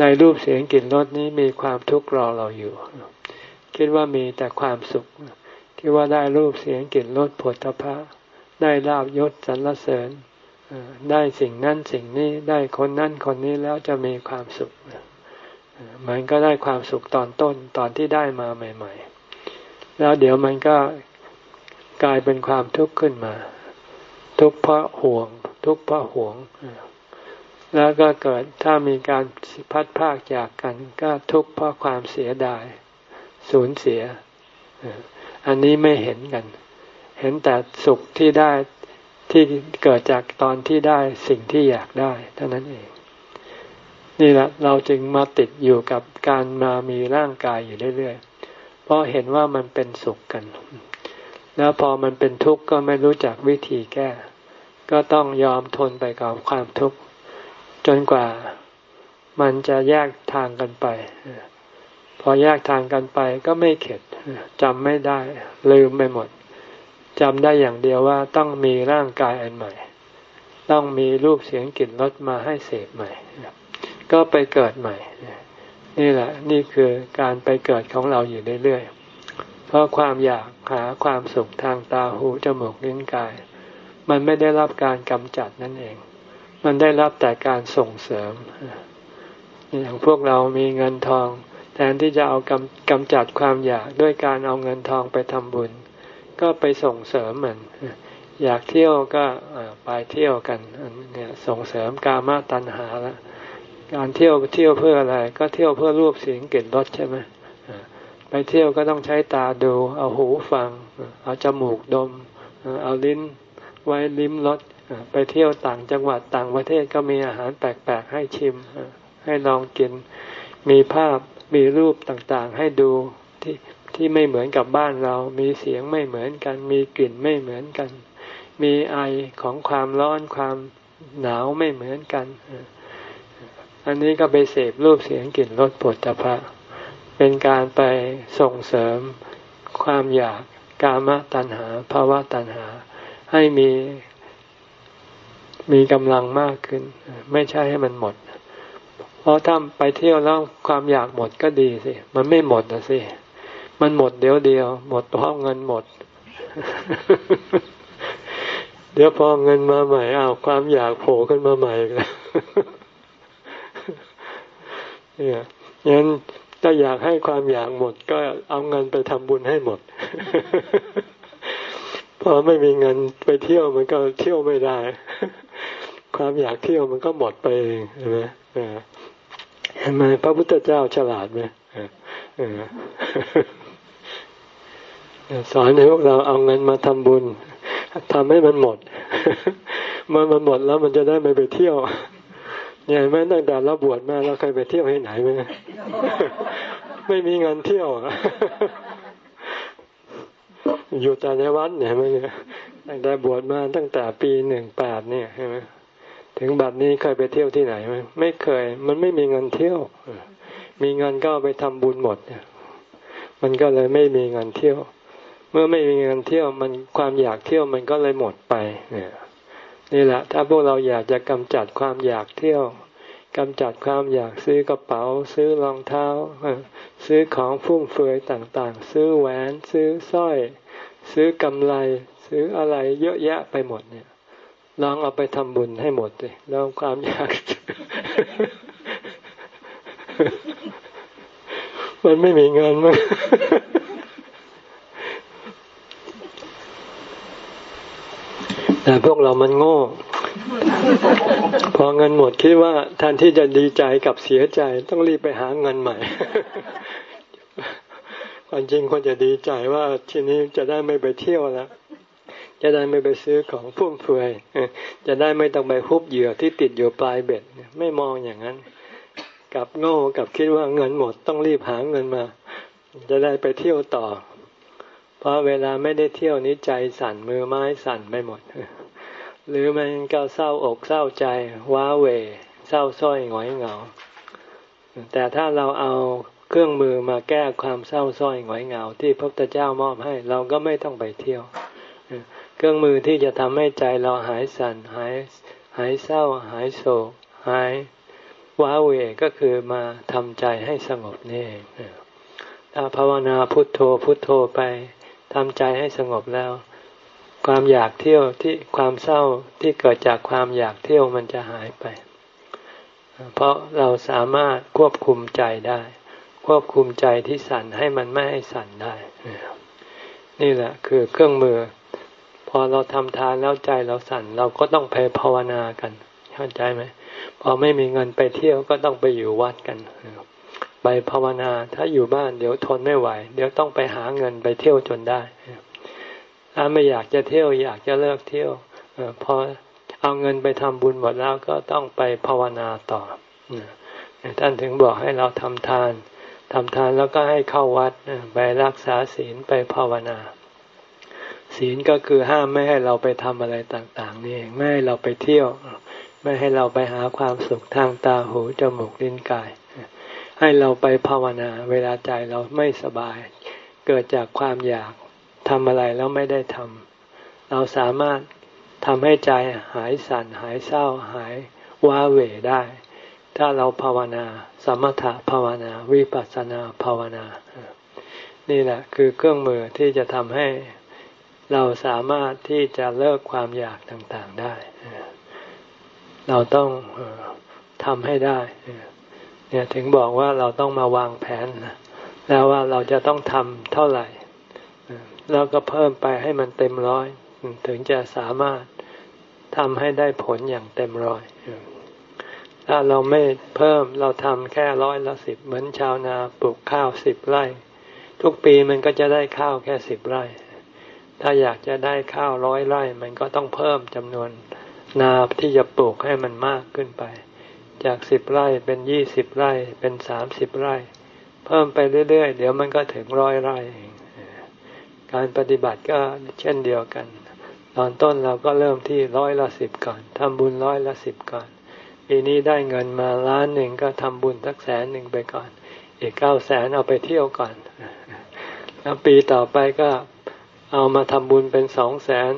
ในรูปเสียงกลิ่นรสนี้มีความทุกข์รอเราอยู่ คิดว่ามีแต่ความสุข คิดว่าได้รูปเสียงกลิ่นรสผลตภะได้ลาบยศสรรเสริญได้สิ่งนั้นสิ่งนี้ได้คนนั้นคนนี้แล้วจะมีความสุขมันก็ได้ความสุขตอนต้นตอนที่ได้มาใหม่ ๆ แล้วเดี๋ยวมันก็กลายเป็นความทุกข์ขึ้นมา ทุกข์เพราะห่วง ทุกข์เพราะห่วง แล้วก็เกิดถ้ามีการพัดพากจากกัน ก็ทุกข์เพราะความเสียดาย สูญเสีย อันนี้ไม่เห็นกัน เห็นแต่สุขที่ได้ที่เกิดจากตอนที่ได้สิ่งที่อยากได้เท่านั้นเอง นี่แหละเราจึงมาติดอยู่กับการมามีร่างกายอยู่เรื่อยๆ เพราะเห็นว่ามันเป็นสุขกัน แล้วพอมันเป็นทุกข์ก็ไม่รู้จักวิธีแก้ ก็ต้องยอมทนไปกับความทุกข์ จนกว่ามันจะแยกทางกันไป พอแยกทางกันไปก็ไม่เข็ดจำไม่ได้ ลืมไปหมดจำได้อย่างเดียวว่าต้องมีร่างกายอันใหม่ ต้องมีรูปเสียงกลิ่นรสมาให้เสพใหม่ ก็ไปเกิดใหม่ นี่แหละ นี่คือการไปเกิดของเราอยู่เรื่อยๆเพราะความอยากหาความสุขทางตาหูจมูกลิ้นกาย มันไม่ได้รับการกำจัดนั่นเอง มันได้รับแต่การส่งเสริม อย่างพวกเรามีเงินทอง แทนที่จะเอากำกำจัดความอยากด้วยการเอาเงินทองไปทำบุญ ก็ไปส่งเสริมมันอยากเที่ยวก็ไปเที่ยวกันเนี่ยส่งเสริมกามาตัณหาละการเที่ยวเที่ยวเพื่ออะไร ก็เที่ยวเพื่อรูปเสียงกลิ่นรสใช่ไหมไปเที่ยวก็ต้องใช้ตาดู เอาหูฟัง เอาจมูกดม เอาลิ้นไว้ลิ้มรส ไปเที่ยวต่างจังหวัดต่างประเทศก็มีอาหารแปลกๆให้ชิม ให้ลองกิน มีภาพมีรูปต่างๆ ให้ดูที่ที่ไม่เหมือนกับบ้านเรา มีเสียงไม่เหมือนกัน มีกลิ่นไม่เหมือนกัน มีไอของความร้อนความหนาวไม่เหมือนกัน อันนี้ก็ไปเสพรูปเสียงกลิ่นรสผลตภะเป็นการไปส่งเสริมความอยากกามตัณหาภาวะตัณหา ให้มี มีกำลังมากขึ้น ไม่ใช่ให้มันหมด เพราะถ้าไปเที่ยวแล้วความอยากหมดก็ดีสิ มันไม่หมดนะสิ มันหมดเดี๋ยวเดียว หมดเพราะเงินหมด เดี๋ยวพอเงินมาใหม่เอาความอยากโผล่ขึ้นมาใหม่แล้วเนี่ยงั้นถ้าอยากให้ความอยากหมดก็เอาเงินไปทำบุญให้หมด พอไม่มีเงินไปเที่ยวมันก็เที่ยวไม่ได้ ความอยากเที่ยวมันก็หมดไปเองใช่ไหมเห็นไหมพระพุทธเจ้าฉลาดไหมสอนให้พวกเราเอาเงินมาทำบุญทำให้มันหมด เมื่อมันหมดแล้วมันจะได้ไม่ไปเที่ยวเนี่ยแม้ตั้งแต่เราบวชมาเราเคยไปเที่ยวให้ไหนไหมไม่มีเงินเที่ยว อยู่แต่ในวัดเนี่ยไหมเนี่ยตั้งแต่บวชมาตั้งแต่ปีหนึ่งแปดเนี่ยใช่ไหมถึงบัดนี้เคยไปเที่ยวที่ไหนไหมไม่เคย มันไม่มีเงินเที่ยว มีเงินก็ไปทำบุญหมดเนี่ย มันก็เลยไม่มีเงินเที่ยว เมื่อไม่มีเงินเที่ยว มันความอยากเที่ยวมันก็เลยหมดไปเนี่ยนี่แหละ ถ้าพวกเราอยากจะกำจัดความอยากเที่ยว กำจัดความอยากซื้อกระเป๋า ซื้อรองเท้า ซื้อของฟุ่มเฟือยต่างๆ ซื้อแหวนซื้อสร้อย ซื้อกำไร ซื้ออะไรเยอะแยะไปหมดเนี่ยลองเอาไปทำบุญให้หมดเลยแล้วความอยากมันไม่มีเงินมั้งแต่พวกเรามันโง่ พอเงินหมดคิดว่าแทนที่จะดีใจกับเสียใจต้องรีบไปหาเงินใหม่ความจริงควรจะดีใจว่าทีนี้จะได้ไม่ไปเที่ยวแล้วจะได้ไม่ไปซื้อของฟุ่มเฟือยจะได้ไม่ต้องไปฮุบเหยื่อที่ติดอยู่ปลายเบ็ดไม่มองอย่างนั้น กับโง่กับคิดว่าเงินหมดต้องรีบหาเงินมา จะได้ไปเที่ยวต่อ เพราะเวลาไม่ได้เที่ยวนี้ใจสั่นมือไม้สั่นไปหมด หรือมันก็เศร้าอกเศร้าใจ ว้าเว เศร้าส้อยหงอยเหงา แต่ถ้าเราเอาเครื่องมือมาแก้ความเศร้าส้อยหงอยเหงา ที่พระพุทธเจ้ามอบให้ เราก็ไม่ต้องไปเที่ยว เครื่องมือที่จะทำให้ใจเราหายสั่นหายหายเศร้า หายโศก หายว้าเวก็คือมาทำใจให้สงบนี่ถ้าภาวนาพุทโธพุทโธไปทำใจให้สงบแล้ว ความอยากเที่ยวที่ความเศร้าที่เกิดจากความอยากเที่ยวมันจะหายไป เพราะเราสามารถควบคุมใจได้ ควบคุมใจที่สั่นให้มันไม่ให้สั่นได้ นี่แหละคือเครื่องมือ พอเราทำทานแล้วใจเราสั่น เราก็ต้องไปภาวนากัน เข้าใจไหมพอไม่มีเงินไปเที่ยวก็ต้องไปอยู่วัดกันไปภาวนาถ้าอยู่บ้านเดี๋ยวทนไม่ไหว เดี๋ยวต้องไปหาเงินไปเที่ยวจนได้ ถ้าไม่อยากจะเที่ยวอยากจะเลิกเที่ยวพอเอาเงินไปทำบุญหมดแล้วก็ต้องไปภาวนาต่อท่านถึงบอกให้เราทำทานทำทานแล้วก็ให้เข้าวัดไปรักษาศีลไปภาวนา ศีลก็คือห้ามไม่ให้เราไปทำอะไรต่าง ๆ นี่เองไม่ให้เราไปเที่ยว ไม่ให้เราไปหาความสุขทางตาหูจมูกลิ้นกาย ให้เราไปภาวนา เวลาใจเราไม่สบาย เกิดจากความอยาก ทำอะไรแล้วไม่ได้ทำเราสามารถทำให้ใจหายสัน่นหายเศร้าหายว้าเหวได้ ถ้าเราภาวนา สมถะภาวนา วิปัสสนาภาวนา นี่แหละคือเครื่องมือที่จะทำให้เราสามารถที่จะเลิกความอยากต่างๆได้ เราต้องทำให้ได้ เนี่ยถึงบอกว่าเราต้องมาวางแผนแล้วว่าเราจะต้องทำเท่าไหร่ แล้วก็เพิ่มไปให้มันเต็มร้อย ถึงจะสามารถทำให้ได้ผลอย่างเต็มร้อย ถ้าเราไม่เพิ่มเราทำแค่ร้อยละสิบเหมือนชาวนาปลูกข้าวสิบไร่ ทุกปีมันก็จะได้ข้าวแค่สิบไร่ ถ้าอยากจะได้ข้าวร้อยไร่ มันก็ต้องเพิ่มจำนวนนาที่จะปลูกให้มันมากขึ้นไป จากสิบไร่เป็นยี่สิบไร่เป็นสามสิบไร่ เพิ่มไปเรื่อยๆ เดี๋ยวมันก็ถึงร้อยไร่ การปฏิบัติก็เช่นเดียวกัน ตอนต้นเราก็เริ่มที่ร้อยละสิบก่อนทำบุญร้อยละสิบก่อนปีนี้ได้เงินมาล้านหนึ่งก็ทำบุญสักแสนหนึ่งไปก่อน อีกเก้าแสนเอาไปเที่ยวก่อน แล้วปีต่อไปก็เอามาทำบุญเป็นสองแสน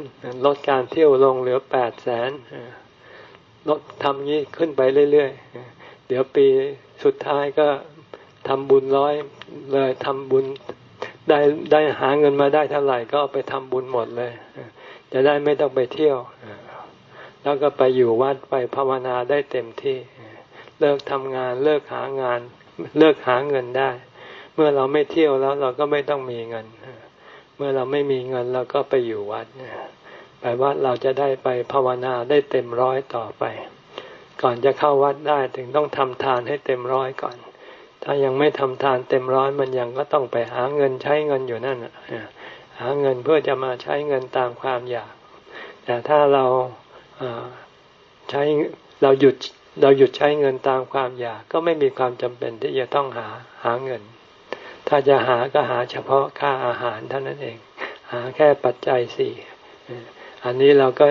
ลดการเที่ยวลงเหลือแปดแสนลดทำงี้ขึ้นไปเรื่อยๆ เดี๋ยวปีสุดท้ายก็ทำบุญร้อยเลยทำบุญ ได้ได้หาเงินมาได้เท่าไหร่ก็ไปทำบุญหมดเลย จะได้ไม่ต้องไปเที่ยว แล้วก็ไปอยู่วัดไปภาวนาได้เต็มที่ เลิกทำงานเลิกหางาน เลิกหาเงินได้ เมื่อเราไม่เที่ยวแล้วเราก็ไม่ต้องมีเงิน เมื่อเราไม่มีเงินเราก็ไปอยู่วัดไปวัดเราจะได้ไปภาวนาได้เต็มร้อยต่อไป ก่อนจะเข้าวัดได้ถึงต้องทำทานให้เต็มร้อยก่อน ถ้ายังไม่ทำทานเต็มร้อยมันยังก็ต้องไปหาเงินใช้เงินอยู่นั่นหาเงินเพื่อจะมาใช้เงินตามความอยาก แต่ถ้าเราใช้เราหยุดเราหยุดใช้เงินตามความอยาก ก็ไม่มีความจำเป็นที่จะต้องหาหาเงิน ถ้าจะหาก็หาเฉพาะค่าอาหารเท่านั้นเอง หาแค่ปัจจัยสี่อันนี้เราก็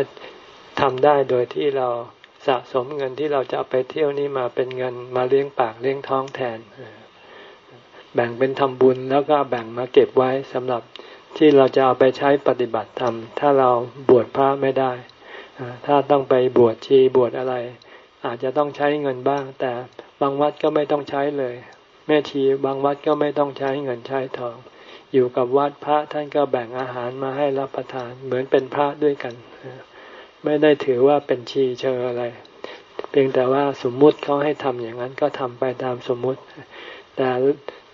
ทำได้โดยที่เรา สะสมเงินที่เราจะเอาไปเที่ยวนี้มาเป็นเงินมาเลี้ยงปากเลี้ยงท้องแทน แบ่งเป็นทำบุญแล้วก็แบ่งมาเก็บไว้สำหรับที่เราจะเอาไปใช้ปฏิบัติธรรม ถ้าเราบวชพระไม่ได้ ถ้าต้องไปบวชชีบวชอะไร อาจจะต้องใช้เงินบ้าง แต่บางวัดก็ไม่ต้องใช้เลย แม่ชีบางวัดก็ไม่ต้องใช้เงินใช้ทอง อยู่กับวัดพระท่านก็แบ่งอาหารมาให้รับประทานเหมือนเป็นพระด้วยกัน ไม่ได้ถือว่าเป็นชีเชออะไร เพียงแต่ว่าสมมุติเขาให้ทำอย่างนั้นก็ทำไปตามสมมุติ แต่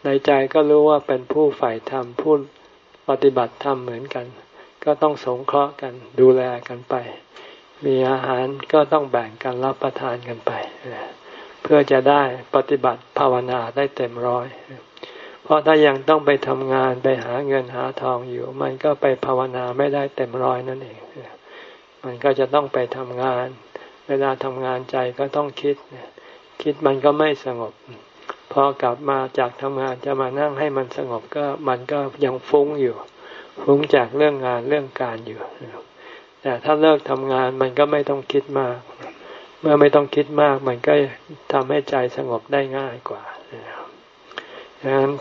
ในใจก็รู้ว่าเป็นผู้ฝ่ายธรรมผู้ปฏิบัติธรรมเหมือนกัน ก็ต้องสงเคราะห์กันดูแลกันไป มีอาหารก็ต้องแบ่งกันรับประทานกันไป เพื่อจะได้ปฏิบัติภาวนาได้เต็มร้อยเพราะถ้ายังต้องไปทำงานไปหาเงินหาทองอยู่ มันก็ไปภาวนาไม่ได้เต็มร้อยนั่นเอง มันก็จะต้องไปทำงาน เวลาทำงานใจก็ต้องคิด คิดมันก็ไม่สงบ พอกลับมาจากทำงานจะมานั่งให้มันสงบก็มันก็ยังฟุ้งอยู่ ฟุ้งจากเรื่องงานเรื่องการอยู่ แต่ถ้าเลิกทำงานมันก็ไม่ต้องคิดมาก เมื่อไม่ต้องคิดมากมันก็ทำให้ใจสงบได้ง่ายกว่าดังนั้น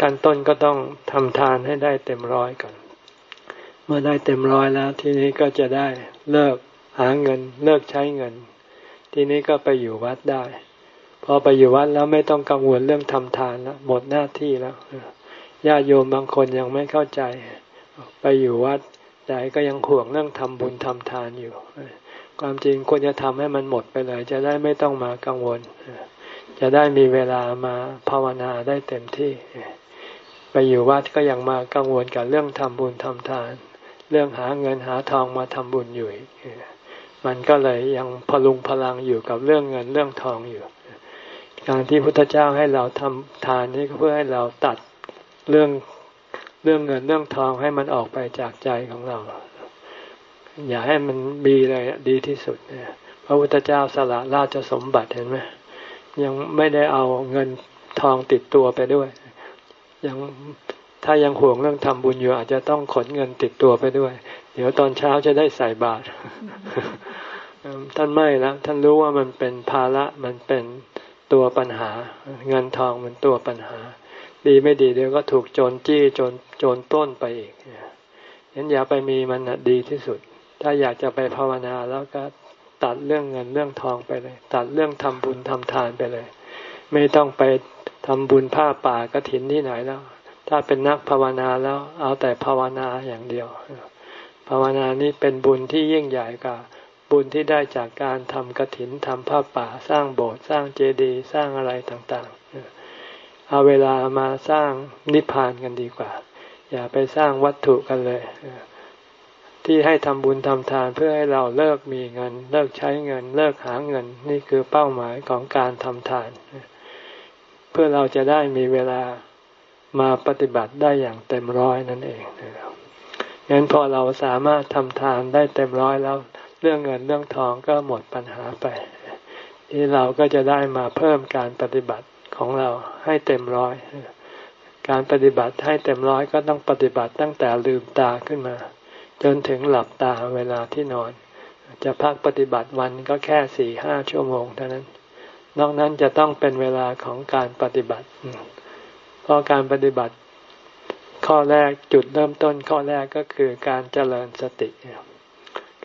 การต้นก็ต้องทำทานให้ได้เต็มร้อยก่อน เมื่อได้เต็มร้อยแล้ว ทีนี้ก็จะได้เลิกหาเงินเลิกใช้เงิน ทีนี้ก็ไปอยู่วัดได้ พอไปอยู่วัดแล้วไม่ต้องกังวลเรื่องทำทานแล้วหมดหน้าที่แล้วญาติโยมบางคนยังไม่เข้าใจ ไปอยู่วัดใจก็ยังห่วงเรื่องทำบุญทำทานอยู่ ความจริงควรจะทำให้มันหมดไปเลย จะได้ไม่ต้องมากังวล จะได้มีเวลามาภาวนาได้เต็มที่ ไปอยู่วัดก็ยังมากังวลกับเรื่องทำบุญทำทาน เรื่องหาเงินหาทองมาทำบุญอยู่มันก็เลยยังพลุงพลังอยู่กับเรื่องเงินเรื่องทองอยู่ การที่พุทธเจ้าให้เราทำทานนี้ก็เพื่อให้เราตัดเรื่องเรื่องเงินเรื่องทองให้มันออกไปจากใจของเรา อย่าให้มันมีเลยดีที่สุดนะพระพุทธเจ้าสละราชสมบัติเห็นไหมยังไม่ได้เอาเงินทองติดตัวไปด้วย ยัง ถ้ายังห่วงเรื่องทำบุญอยู่อาจจะต้องขนเงินติดตัวไปด้วย เดี๋ยวตอนเช้าจะได้ใส่บาตรท่านไม่ล้วท่านรู้ว่ามันเป็นภาระมันเป็นตัวปัญหา เงินทองมันตัวปัญหา ดีไม่ดีเดี๋ยวก็ถูกโจรจี้โจรโจรต้นไปอีกเห็นอย่าไปมีมันดีที่สุด ถ้าอยากจะไปภาวนาแล้วก็ตัดเรื่องเงินเรื่องทองไปเลย ตัดเรื่องทำบุญทำทานไปเลย ไม่ต้องไปทำบุญผ้าป่ากระถินที่ไหนแล้ว ถ้าเป็นนักภาวนาแล้วเอาแต่ภาวนาอย่างเดียว ภาวนานี้เป็นบุญที่ยิ่งใหญ่กว่าบุญที่ได้จากการทำกระถินทำผ้าป่าสร้างโบสถ์สร้างเจดีย์สร้างอะไรต่างๆ เอาเวลามาสร้างนิพพานกันดีกว่า อย่าไปสร้างวัตถุกันเลย ที่ให้ทำบุญทำทานเพื่อให้เราเลิกมีเงิน เลิกใช้เงิน เลิกหาเงิน นี่คือเป้าหมายของการทำทาน เพื่อเราจะได้มีเวลา มาปฏิบัติได้อย่างเต็มร้อยนั่นเองงั้นพอเราสามารถทำทานได้เต็มร้อยแล้ว เรื่องเงินเรื่องทองก็หมดปัญหาไป ที่เราก็จะได้มาเพิ่มการปฏิบัติของเราให้เต็มร้อยการปฏิบัติให้เต็มร้อยก็ต้องปฏิบัติตั้งแต่ลืมตาขึ้นมา จนถึงหลับตาเวลาที่นอน จะพักปฏิบัติวันก็แค่สี่ห้าชั่วโมงเท่านั้น นอกนั้นจะต้องเป็นเวลาของการปฏิบัติ เพราะการปฏิบัติข้อแรกจุดเริ่มต้นข้อแรกก็คือการเจริญสติ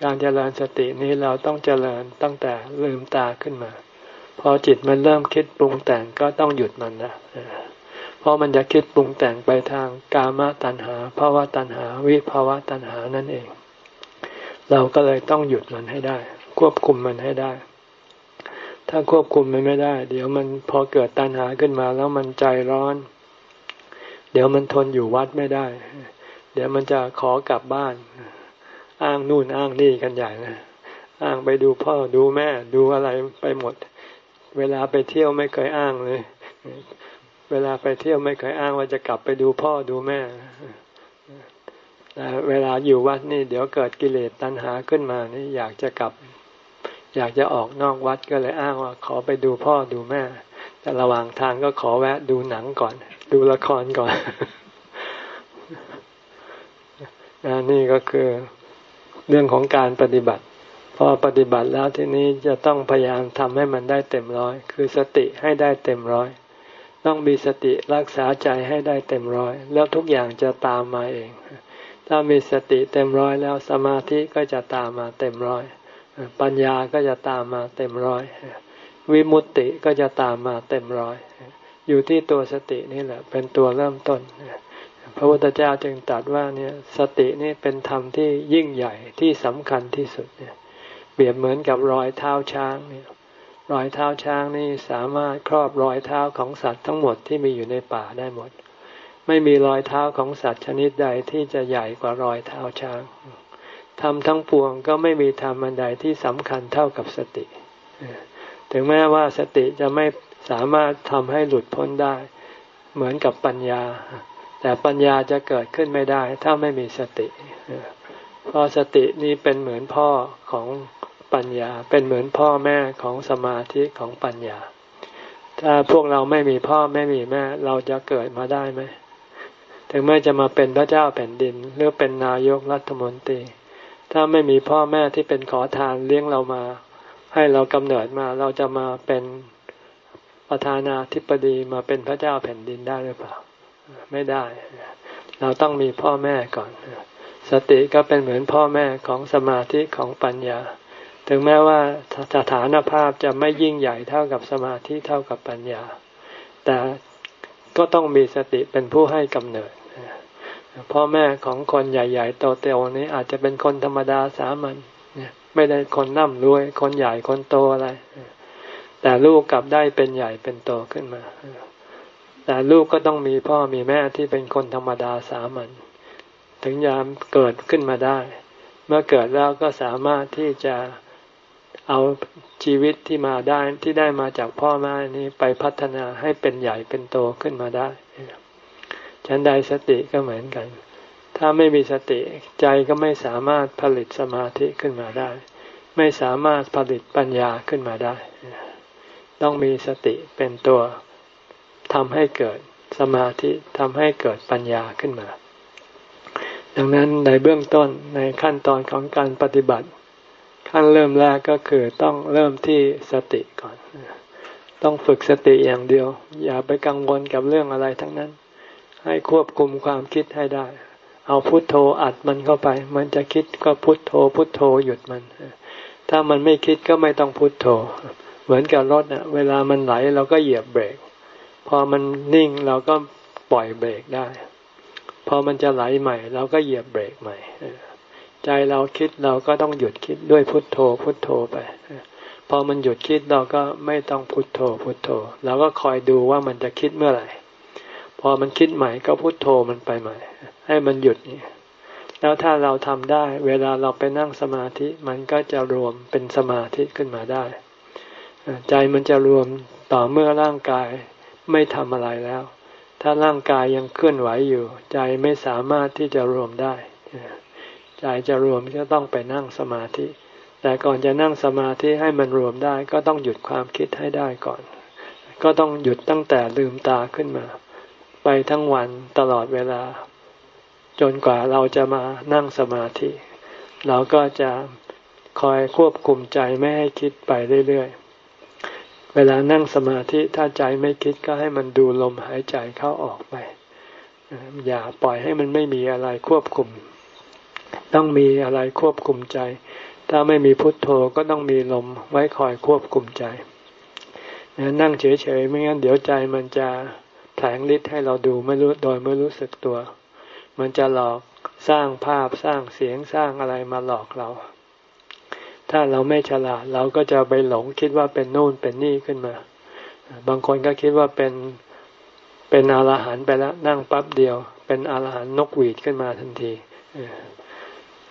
การเจริญสตินี้เราต้องเจริญตั้งแต่ลืมตาขึ้นมา พอจิตมันเริ่มคิดปรุงแต่งก็ต้องหยุดมันนะเพราะมันจะคิดปรุงแต่งไปทางกามตัณหาภาวะตัณหา วิภาวะตัณหานั่นเอง เราก็เลยต้องหยุดมันให้ได้ ควบคุมมันให้ได้ ถ้าควบคุมมันไม่ได้ เดี๋ยวมันพอเกิดตัณหาขึ้นมาแล้วมันใจร้อน เดี๋ยวมันทนอยู่วัดไม่ได้ เดี๋ยวมันจะขอกลับบ้าน อ้างนู่นอ้างนี่กันใหญ่นะอ้างไปดูพ่อดูแม่ดูอะไรไปหมด เวลาไปเที่ยวไม่เคยอ้างเลย เวลาไปเที่ยวไม่เคยอ้างว่าจะกลับไปดูพ่อดูแม่แต่เวลาอยู่วัดนี่เดี๋ยวเกิดกิเลสตัณหาขึ้นมานี่อยากจะกลับ อยากจะออกนอกวัดก็เลยอ้างว่าขอไปดูพ่อดูแม่ แต่ระหว่างทางก็ขอแวะดูหนังก่อน ดูละครก่อนนี่ก็คือเรื่องของการปฏิบัติ พอปฏิบัติแล้วทีนี้จะต้องพยายามทำให้มันได้เต็มร้อย คือสติให้ได้เต็มร้อย ต้องมีสติรักษาใจให้ได้เต็มร้อย แล้วทุกอย่างจะตามมาเอง ถ้ามีสติเต็มร้อยแล้วสมาธิก็จะตามมาเต็มร้อย ปัญญาก็จะตามมาเต็มร้อย วิมุตติก็จะตามมาเต็มร้อย อยู่ที่ตัวสตินี่แหละ เป็นตัวเริ่มต้นพระพุทธเจ้าจึงตรัสว่าเนี่ยสตินี่เป็นธรรมที่ยิ่งใหญ่ที่สำคัญที่สุดเนี่ยปรียบเหมือนกับรอยเท้าช้างเนี่ยรอยเท้าช้างนี่สามารถครอบรอยเท้าของสัตว์ทั้งหมดที่มีอยู่ในป่าได้หมด ไม่มีรอยเท้าของสัตว์ชนิดใดที่จะใหญ่กว่ารอยเท้าช้างทำทั้งปวงก็ไม่มีธรรมอันใดที่สำคัญเท่ากับสติ ถึงแม้ว่าสติจะไม่ สามารถทำให้หลุดพ้นได้ เหมือนกับปัญญา แต่ปัญญาจะเกิดขึ้นไม่ได้ ถ้าไม่มีสติเพราะสตินี้เป็นเหมือนพ่อของปัญญา เป็นเหมือนพ่อแม่ของสมาธิของปัญญา ถ้าพวกเราไม่มีพ่อไม่มีแม่ เราจะเกิดมาได้ไหมถึงแม้จะมาเป็นพระเจ้าแผ่นดิน หรือเป็นนายกรัฐมนตรี ถ้าไม่มีพ่อแม่ที่เป็นขอทานเลี้ยงเรามา ให้เรากำเนิดมาเราจะมาเป็น ประธานาธิบดีมาเป็นพระเจ้าแผ่นดินได้หรือเปล่า ไม่ได้ เราต้องมีพ่อแม่ก่อน สติก็เป็นเหมือนพ่อแม่ของสมาธิของปัญญา ถึงแม้ว่าสถานภาพจะไม่ยิ่งใหญ่เท่ากับสมาธิเท่ากับปัญญา แต่ก็ต้องมีสติเป็นผู้ให้กำเนิดพ่อแม่ของคนใหญ่ๆโตๆนี้อาจจะเป็นคนธรรมดาสามัญไม่ได้คนน่ำรวย คนใหญ่คนโตอะไร แต่ลูกกลับได้เป็นใหญ่เป็นโตขึ้นมา แต่ลูกก็ต้องมีพ่อมีแม่ที่เป็นคนธรรมดาสามัญถึงยามเกิดขึ้นมาได้ เมื่อเกิดแล้วก็สามารถที่จะเอาชีวิตที่มาได้ที่ได้มาจากพ่อแม่นี้ไปพัฒนาให้เป็นใหญ่เป็นโตขึ้นมาได้ฉันใดสติก็เหมือนกัน ถ้าไม่มีสติใจก็ไม่สามารถผลิตสมาธิขึ้นมาได้ ไม่สามารถผลิตปัญญาขึ้นมาได้ ต้องมีสติเป็นตัวทำให้เกิดสมาธิทำให้เกิดปัญญาขึ้นมา ดังนั้นในเบื้องต้นในขั้นตอนของการปฏิบัติ ขั้นเริ่มแรกก็คือต้องเริ่มที่สติก่อน ต้องฝึกสติอย่างเดียว อย่าไปกังวลกับเรื่องอะไรทั้งนั้น ให้ควบคุมความคิดให้ได้ เอาพุทโธอัดมันเข้าไป มันจะคิดก็พุทโธ พุทโธหยุดมัน ถ้ามันไม่คิดก็ไม่ต้องพุทโธ เหมือนกับรถอะเวลามันไหลเราก็เหยียบเบรก พอมันนิ่งเราก็ปล่อยเบรกได้ พอมันจะไหลใหม่ เราก็เหยียบเบรกใหม่ ใจเราคิดเราก็ต้องหยุดคิดด้วยพุทโธ พุทโธไป พอมันหยุดคิดเราก็ไม่ต้องพุทโธ พุทโธ เราก็คอยดูว่ามันจะคิดเมื่อไหร่ พอมันคิดใหม่ก็พุทโธมันไปใหม่ ให้มันหยุดนี่แล้วถ้าเราทำได้ เวลาเราไปนั่งสมาธิมันก็จะรวมเป็นสมาธิขึ้นมาได้ ใจมันจะรวมต่อเมื่อร่างกายไม่ทำอะไรแล้ว ถ้าร่างกายยังเคลื่อนไหวอยู่ ใจไม่สามารถที่จะรวมได้ ใจจะรวมก็ต้องไปนั่งสมาธิ แต่ก่อนจะนั่งสมาธิให้มันรวมได้ ก็ต้องหยุดความคิดให้ได้ก่อน ก็ต้องหยุดตั้งแต่ลืมตาขึ้นมา ไปทั้งวันตลอดเวลา จนกว่าเราจะมานั่งสมาธิ เราก็จะคอยควบคุมใจไม่ให้คิดไปเรื่อย เวลานั่งสมาธิถ้าใจไม่คิดก็ให้มันดูลมหายใจเข้าออกไป อย่าปล่อยให้มันไม่มีอะไรควบคุม ต้องมีอะไรควบคุมใจ ถ้าไม่มีพุทโธก็ต้องมีลมไว้คอยควบคุมใจ นั่งเฉยๆไม่งั้นเดี๋ยวใจมันจะแผลงฤทธิ์ให้เราดูไม่รู้โดยไม่รู้สึกตัว มันจะหลอกสร้างภาพสร้างเสียงสร้างอะไรมาหลอกเรา ถ้าเราไม่ฉลาดเราก็จะไปหลงคิดว่าเป็นโน่นเป็นนี่ขึ้นมา บางคนก็คิดว่าเป็นเป็นอรหันต์ไปแล้วนั่งปั๊บเดียว เป็นอรหันต์นกหวีดขึ้นมาทันที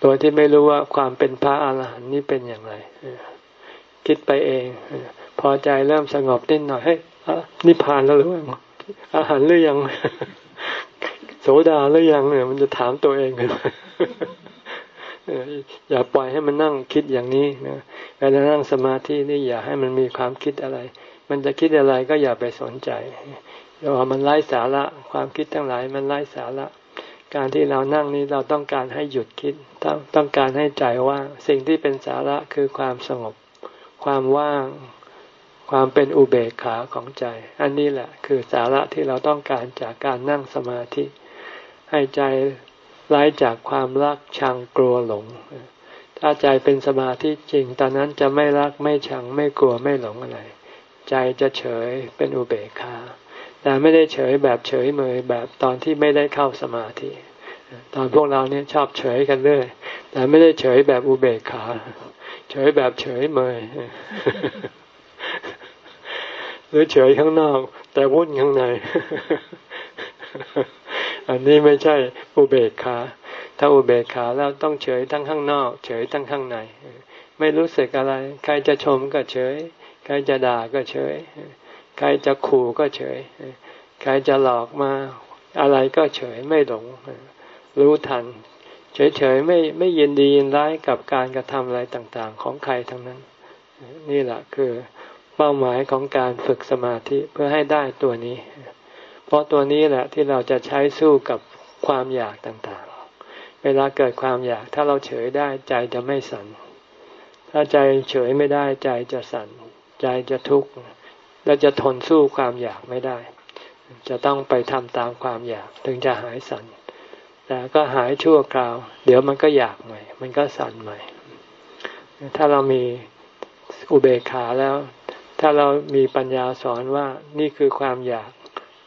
ตัวที่ไม่รู้ว่าความเป็นพระอรหันต์นี่เป็นอย่างไรคิดไปเองพอใจเริ่มสงบนิดหน่อยเฮ้ยนิพพานแล้วหรือยังอาหารหรือยัง โสดาหรือยังเนี่ยมันจะถามตัวเองเลย อย่าปล่อยให้มันนั่งคิดอย่างนี้นะเวลานั่งสมาธินี่อย่าให้มันมีความคิดอะไร มันจะคิดอะไรก็อย่าไปสนใจอย่าว่ามันไร้สาระ ความคิดทั้งหลายมันไร้สาระ การที่เรานั่งนี้เราต้องการให้หยุดคิด ต้องต้องการให้ใจว่าง สิ่งที่เป็นสาระคือความสงบ ความว่าง ความเป็นอุเบกขาของใจ อันนี้แหละ คือสาระที่เราต้องการจากการนั่งสมาธิ ให้ใจ ไร้จากความรักชังกลัวหลง ถ้าใจเป็นสมาธิจริง ตอนนั้นจะไม่รักไม่ชังไม่กลัวไม่หลงอะไร ใจจะเฉยเป็นอุเบกขา แต่ไม่ได้เฉยแบบเฉยเมยแบบตอนที่ไม่ได้เข้าสมาธิ ตอนพวกเราเนี่ยชอบเฉยกันเรื่อยแต่ไม่ได้เฉยแบบอุเบกขา เฉยแบบเฉยเมยหรือเฉยข้างนอก แต่วุ่นข้างใน อันนี้ไม่ใช่อุเบกขาถ้าอุเบกขาแล้วต้องเฉยทั้งข้างนอก เฉยทั้งข้างใน ไม่รู้สึกอะไร ใครจะชมก็เฉย ใครจะด่าก็เฉย ใครจะขู่ก็เฉย ใครจะหลอกมาอะไรก็เฉยไม่หลง รู้ทัน เฉยๆไม่ไม่ยินดียินร้ายกับการกระทำอะไรต่างๆ ของใครทั้งนั้น นี่แหละคือเป้าหมายของการฝึกสมาธิเพื่อให้ได้ตัวนี้ เพราะตัวนี้แหละที่เราจะใช้สู้กับความอยากต่างๆ เวลาเกิดความอยากถ้าเราเฉยได้ใจจะไม่สัน่น ถ้าใจเฉยไม่ได้ใจจะสัน่น ใจจะทุกข์และจะทนสู้ความอยากไม่ได้ จะต้องไปทำตามความอยากถึงจะหายสัน่น แต่ก็หายชั่วคราว เดี๋ยวมันก็อยากใหม่ มันก็สั่นใหม่ ถ้าเรามีอุเบกขาแล้ว ถ้าเรามีปัญญาสอนว่านี่คือความอยาก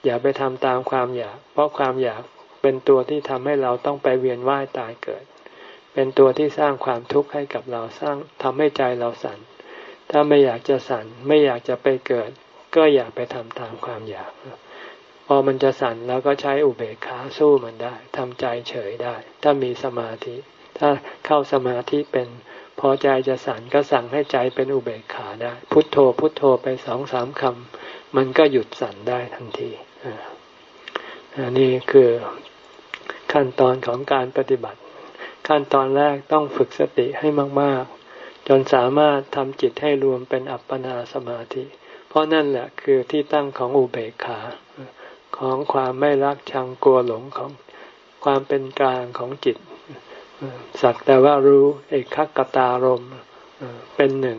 อย่าไปทำตามความอยาก เพราะความอยากเป็นตัวที่ทำให้เราต้องไปเวียนว่ายตายเกิด เป็นตัวที่สร้างความทุกข์ให้กับเราสร้างทำให้ใจเราสั่น ถ้าไม่อยากจะสั่นไม่อยากจะไปเกิด ก็อย่าไปทำตามความอยาก พอมันจะสั่นแล้วก็ใช้อุเบกขาสู้มันได้ทำใจเฉยได้ ถ้ามีสมาธิ ถ้าเข้าสมาธิเป็นพอใจจะสั่นก็สั่งให้ใจเป็นอุเบกขาได้ พุทโธพุทโธไปสองสามคำมันก็หยุดสั่นได้ทันที นนี้คือขั้นตอนของการปฏิบัติ ขั้นตอนแรกต้องฝึกสติให้มาก ๆ จนสามารถทำจิตให้รวมเป็นอัปปนาสมาธิ เพราะนั่นแหละคือที่ตั้งของอุเบกขา ของความไม่รักชังกลัวหลงของความเป็นกลางของจิต สักแต่ว่ารู้เอกขกตารมเป็นหนึ่ง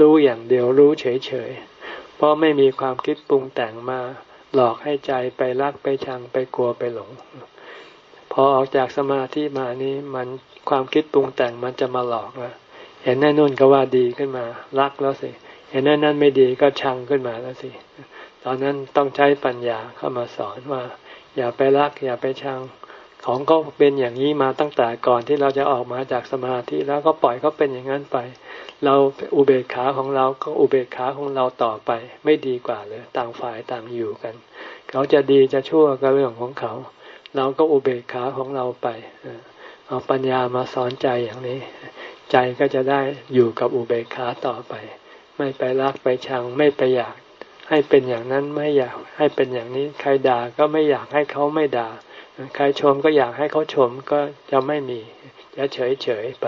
รู้อย่างเดียวรู้เฉยๆ เพราะไม่มีความคิดปรุงแต่งมา หลอกให้ใจไปรักไปชังไปกลัวไปหลง พอออกจากสมาธิมานี้มันความคิดปรุงแต่งมันจะมาหลอกแล้วเห็นนั่นนู่นก็ว่าดีขึ้นมา รักแล้วสิ เห็นนั่นนั่นไม่ดีก็ชังขึ้นมาแล้วสิ ตอนนั้นต้องใช้ปัญญาเข้ามาสอนว่า อย่าไปรัก อย่าไปชัง ของก็เป็นอย่างนี้มาตั้งแต่ก่อนที่เราจะออกมาจากสมาธิแล้วก็ปล่อยเขาเป็นอย่างนั้นไป เราอุเบกขาของเราก็อุเบกขาของเราต่อไป ไม่ดีกว่าเลยต่างฝ่ายต่างอยู่กัน เขาจะดีจะชั่วก็เรื่องของเขา เราก็อุเบกขาของเราไปเอาปัญญามาสอนใจอย่างนี้ ใจก็จะได้อยู่กับอุเบกขาต่อไป ไม่ไปรักไปชังไม่ไปอยากให้เป็นอย่างนั้นไม่อยากให้เป็นอย่างนี้ ใครด่าก็ไม่อยากให้เขาไม่ด่า ใครชมก็อยากให้เขาชมก็จะไม่มีจะเฉยเฉยไป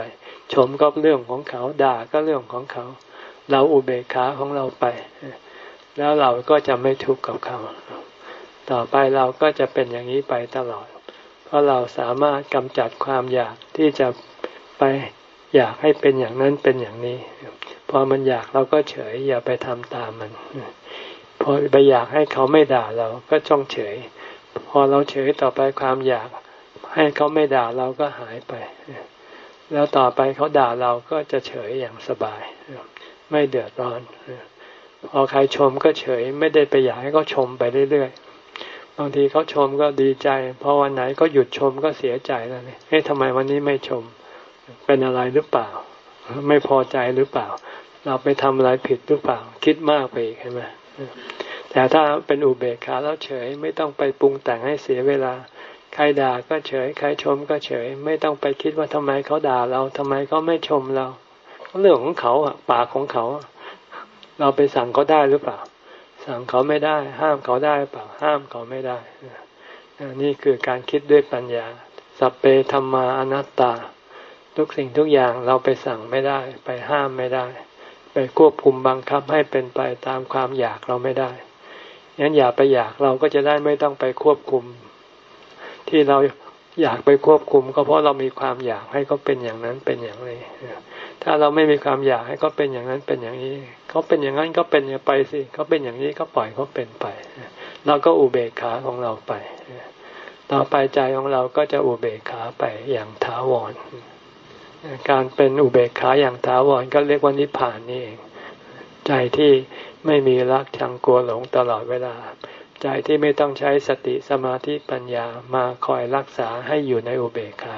ชมก็เรื่องของเขาด่าก็เรื่องของเขา เราอุเบกขาของเราไป แล้วเราก็จะไม่ทุกข์กับเขา ต่อไปเราก็จะเป็นอย่างนี้ไปตลอด เพราะเราสามารถกำจัดความอยากที่จะไปอยากให้เป็นอย่างนั้นเป็นอย่างนี้ พอมันอยากเราก็เฉยอย่าไปทำตามมัน พอไปอยากให้เขาไม่ด่าเราก็จ้องเฉย พอเราเฉยต่อไปความอยาก ให้เขาไม่ด่าเราก็หายไป แล้วต่อไปเขาด่าเราก็จะเฉยอย่างสบาย ไม่เดือดร้อนพอใครชมก็เฉย ไม่ได้ไปอยากให้เขาชมไปเรื่อยๆบางทีเขาชมก็ดีใจพอวันไหนก็หยุดชมก็เสียใจแล้วเนี่ยเฮ้ยทำไมวันนี้ไม่ชม เป็นอะไรหรือเปล่า ไม่พอใจหรือเปล่า เราไปทำอะไรผิดหรือเปล่า คิดมากไปอีกใช่ไหม แต่ถ้าเป็นอุเบกขาแล้วเฉยไม่ต้องไปปรุงแต่งให้เสียเวลา ใครด่าก็เฉย ใครชมก็เฉย ไม่ต้องไปคิดว่าทำไมเขาด่าเราทำไมเขาไม่ชมเราเรื่องของเขาอะปากของเขา เราไปสั่งเขาได้หรือเปล่า สั่งเขาไม่ได้ ห้ามเขาได้เปล่า ห้ามเขาไม่ได้นี่คือการคิดด้วยปัญญา สัพเพธรรมาอนัตตา ทุกสิ่งทุกอย่างเราไปสั่งไม่ได้ ไปห้ามไม่ได้ ไปควบคุมบังคับให้เป็นไปตามความอยากเราไม่ได้ งั้นอย่าไปอยากเราก็จะได้ไม่ต้องไปควบคุม ที่เราอยากไปควบคุม ก็เพราะเรามีความอยากให้เขาเป็นอย่างนั้นเป็นอย่างนี้ถ้าเราไม่มีความอยากให้เขาเป็นอย่างนั้นเป็นอย่างนี้เขาเป็นอย่างนั้นก็เป็นไปสิเขาเป็นอย่างนี้ก็ปล่อยเขาเป็นไปเราก็อุเบกขาของเราไปต่อไปใจของเราก็จะอุเบกขาไปอย่างถาวร การเป็นอุเบกขาอย่างถาวรก็เรียกว่านิพพานนี่เอง ใจที่ ไม่มีรักชังกลัวหลงตลอดเวลา ใจที่ไม่ต้องใช้สติสมาธิปัญญามาคอยรักษาให้อยู่ในอุเบกขา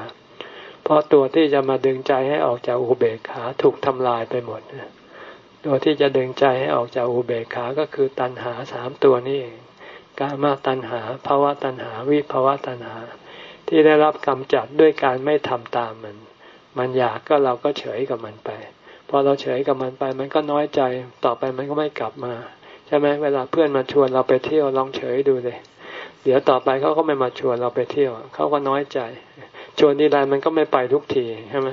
เพราะตัวที่จะมาดึงใจให้ออกจากอุเบกขาถูกทำลายไปหมดตัวที่จะดึงใจให้ออกจากอุเบกขาก็คือตัณหาสามตัวนี้เองกามาตัณหาภาวะตัณหาวิภาวะตัณหา ที่ได้รับกำจัดด้วยการไม่ทำตามมัน มันอยากก็เราก็เฉยกับมันไป พอเราเฉยกับมันไป มันก็น้อยใจต่อไปมันก็ไม่กลับมา ใช่ไหมเวลาเพื่อนมาชวนเราไปเที่ยวลองเฉยดูเลยเดี๋ยวต่อไปเขาก็ไม่มาชวนเราไปเที่ยวเขาก็น้อยใจ ชวนทีไรมันก็ไม่ไปทุกทีใช่ไหม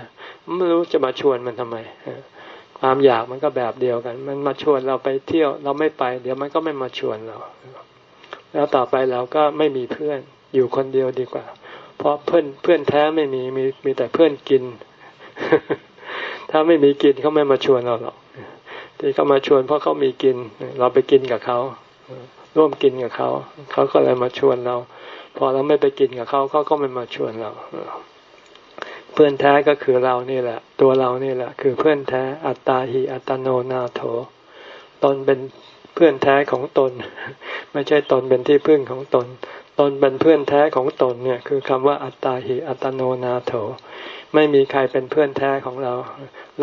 ไม่รู้จะมาชวนมันทำไมความอยากมันก็แบบเดียวกัน มันมาชวนเราไปเที่ยว เราไม่ไป เดี๋ยวมันก็ไม่มาชวนเรา แล้วต่อไปเราก็ไม่มีเพื่อนอยู่คนเดียวดีกว่า เพราะเพื่อนเพื่อนแท้ไม่มีมีมีแต่เพื่อนกิน ถ้าไม่มีกินเขาไม่มาชวนเราหรอกที่เขามาชวนเพราะเขามีกิน เราไปกินกับเขาร่วมกินกับเขาเขาก็เลยมาชวนเรา พอเราไม่ไปกินกับเขาเขาก็ไม่มาชวนเราเพื่อนแท้ก็คือเรานี่แหละ ตัวเรานี่แหละ คือเพื่อนแท้อัตตาหิอัตโนนาโถตนเป็นเพื่อนแท้ของตน ไม่ใช่ตนเป็นที่พึ่งของตน ตนเป็นเพื่อนแท้ของตนเนี่ย คือคำว่าอัตตาหิอัตโนนาโถ ไม่มีใครเป็นเพื่อนแท้ของเรา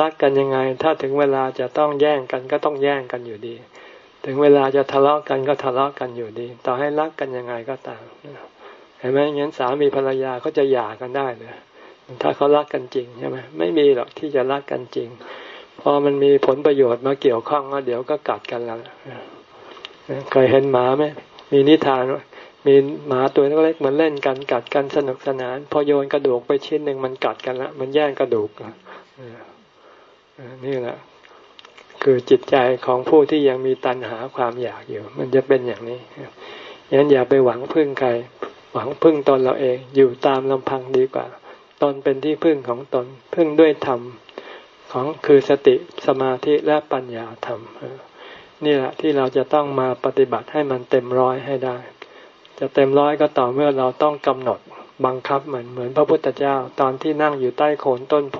รักกันยังไง ถ้าถึงเวลาจะต้องแย่งกันก็ต้องแย่งกันอยู่ดี ถึงเวลาจะทะเลาะกันก็ทะเลาะกันอยู่ดี ต่อให้รักกันยังไงก็ตามเห็นไหมงั้นสามีภรรยาเขาจะหย่ากันได้เลยถ้าเขารักกันจริงใช่ไหมไม่มีหรอกที่จะรักกันจริง พอมันมีผลประโยชน์มาเกี่ยวข้องแล้วเดี๋ยวก็กัดกันแล้วเคยเห็นหมาไหมมีนิทาน มีหมาตัวเล็กๆมันเล่นกันกัดกันสนุกสนาน พอโยนกระดูกไปชิ้นหนึ่งมันกัดกันละมันแย่งกระดูกนี่แหละคือจิตใจของผู้ที่ยังมีตัณหาความอยากอยู่ มันจะเป็นอย่างนี้ยันอย่าไปหวังพึ่งใคร หวังพึ่งตนเราเอง อยู่ตามลำพังดีกว่า ตนเป็นที่พึ่งของตน พึ่งด้วยธรรมของคือสติสมาธิและปัญญาธรรมนี่แหละที่เราจะต้องมาปฏิบัติให้มันเต็มร้อยให้ได้ จะเต็มร้อยก็ต่อเมื่อเราต้องกำหนดบังคับเหมือนเหมือนพระพุทธเจ้าตอนที่นั่งอยู่ใต้โคนต้นโพ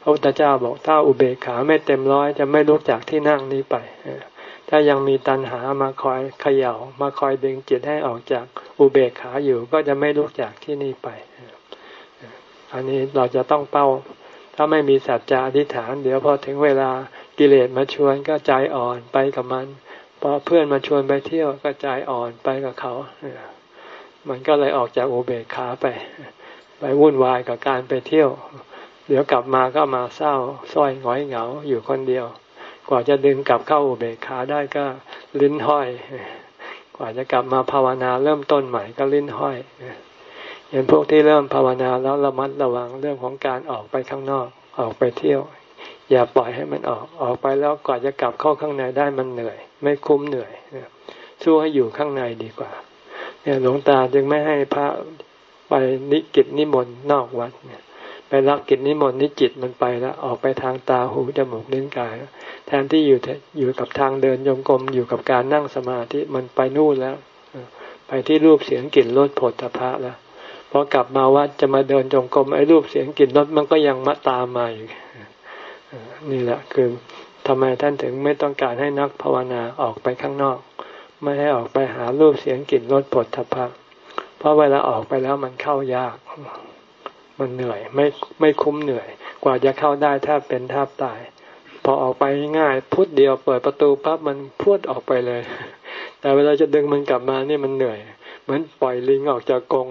พระพุทธเจ้าบอกถ้าอุเบกขาไม่เต็มร้อยจะไม่ลุกจากที่นั่งนี้ไปถ้ายังมีตัณหามาคอยเขย่ามาคอยดึงจิตให้ออกจากอุเบกขาอยู่ก็จะไม่ลุกจากที่นี่ไป อันนี้เราจะต้องเป้า ถ้าไม่มีสัจจะอธิษฐาน เดี๋ยวพอถึงเวลากิเลสมาชวนก็ใจอ่อนไปกับมัน พอเพื่อนมาชวนไปเที่ยวก็ใจอ่อนไปกับเขามันก็เลยออกจากโอเบคขาไป ไปวุ่นวายกับการไปเที่ยว เดี๋ยวกลับมาก็มาเศร้าส้อยหงอยเหงาอยู่คนเดียว กว่าจะดึงกลับเข้าโอเบคขาได้ก็ลิ้นห้อย กว่าจะกลับมาภาวนาเริ่มต้นใหม่ก็ลิ้นห้อยเห็นพวกที่เริ่มภาวนาแล้วระมัดระวังเรื่องของการออกไปข้างนอกออกไปเที่ยว อย่าปล่อยให้มันออกออกไปแล้วก่อนจะกลับเข้าข้างในได้มันเหนื่อย ไม่คุ้มเหนื่อยสู้ให้อยู่ข้างในดีกว่า เนี่ยหลวงตาจึงไม่ให้พระไปนิกิจนิมนต์นอกวัดเนี่ยไปรับกิจนิมนต์นิจิตมันไปแล้วออกไปทางตาหูจมูกลิ้นกาย แทนที่อยู่อยู่กับทางเดินยงกรมอยู่กับการนั่งสมาธิมันไปนู่นแล้ว ไปที่รูปเสียงกลิ่นรสผลตภะแล้วพอกลับมาวัดจะมาเดินจงกรมไอ้รูปเสียงกลิ่นรสมันก็ยังมาตามมาอยู่ นี่แหละคือทำไมท่านถึงไม่ต้องการให้นักภาวนาออกไปข้างนอก ไม่ให้ออกไปหารูปเสียงกลิ่นรสผลทพะเพราะเวลาออกไปแล้วมันเข้ายาก มันเหนื่อย ไม่ไม่คุ้มเหนื่อย กว่าจะเข้าได้ถ้าเป็นแท่าตาย พอออกไปง่ายพุทเดียวเปิดประตูปั๊บมันพุดออกไปเลย แต่เวลาจะดึงมันกลับมานี่มันเหนื่อย เหมือนปล่อยลิงออกจากกรง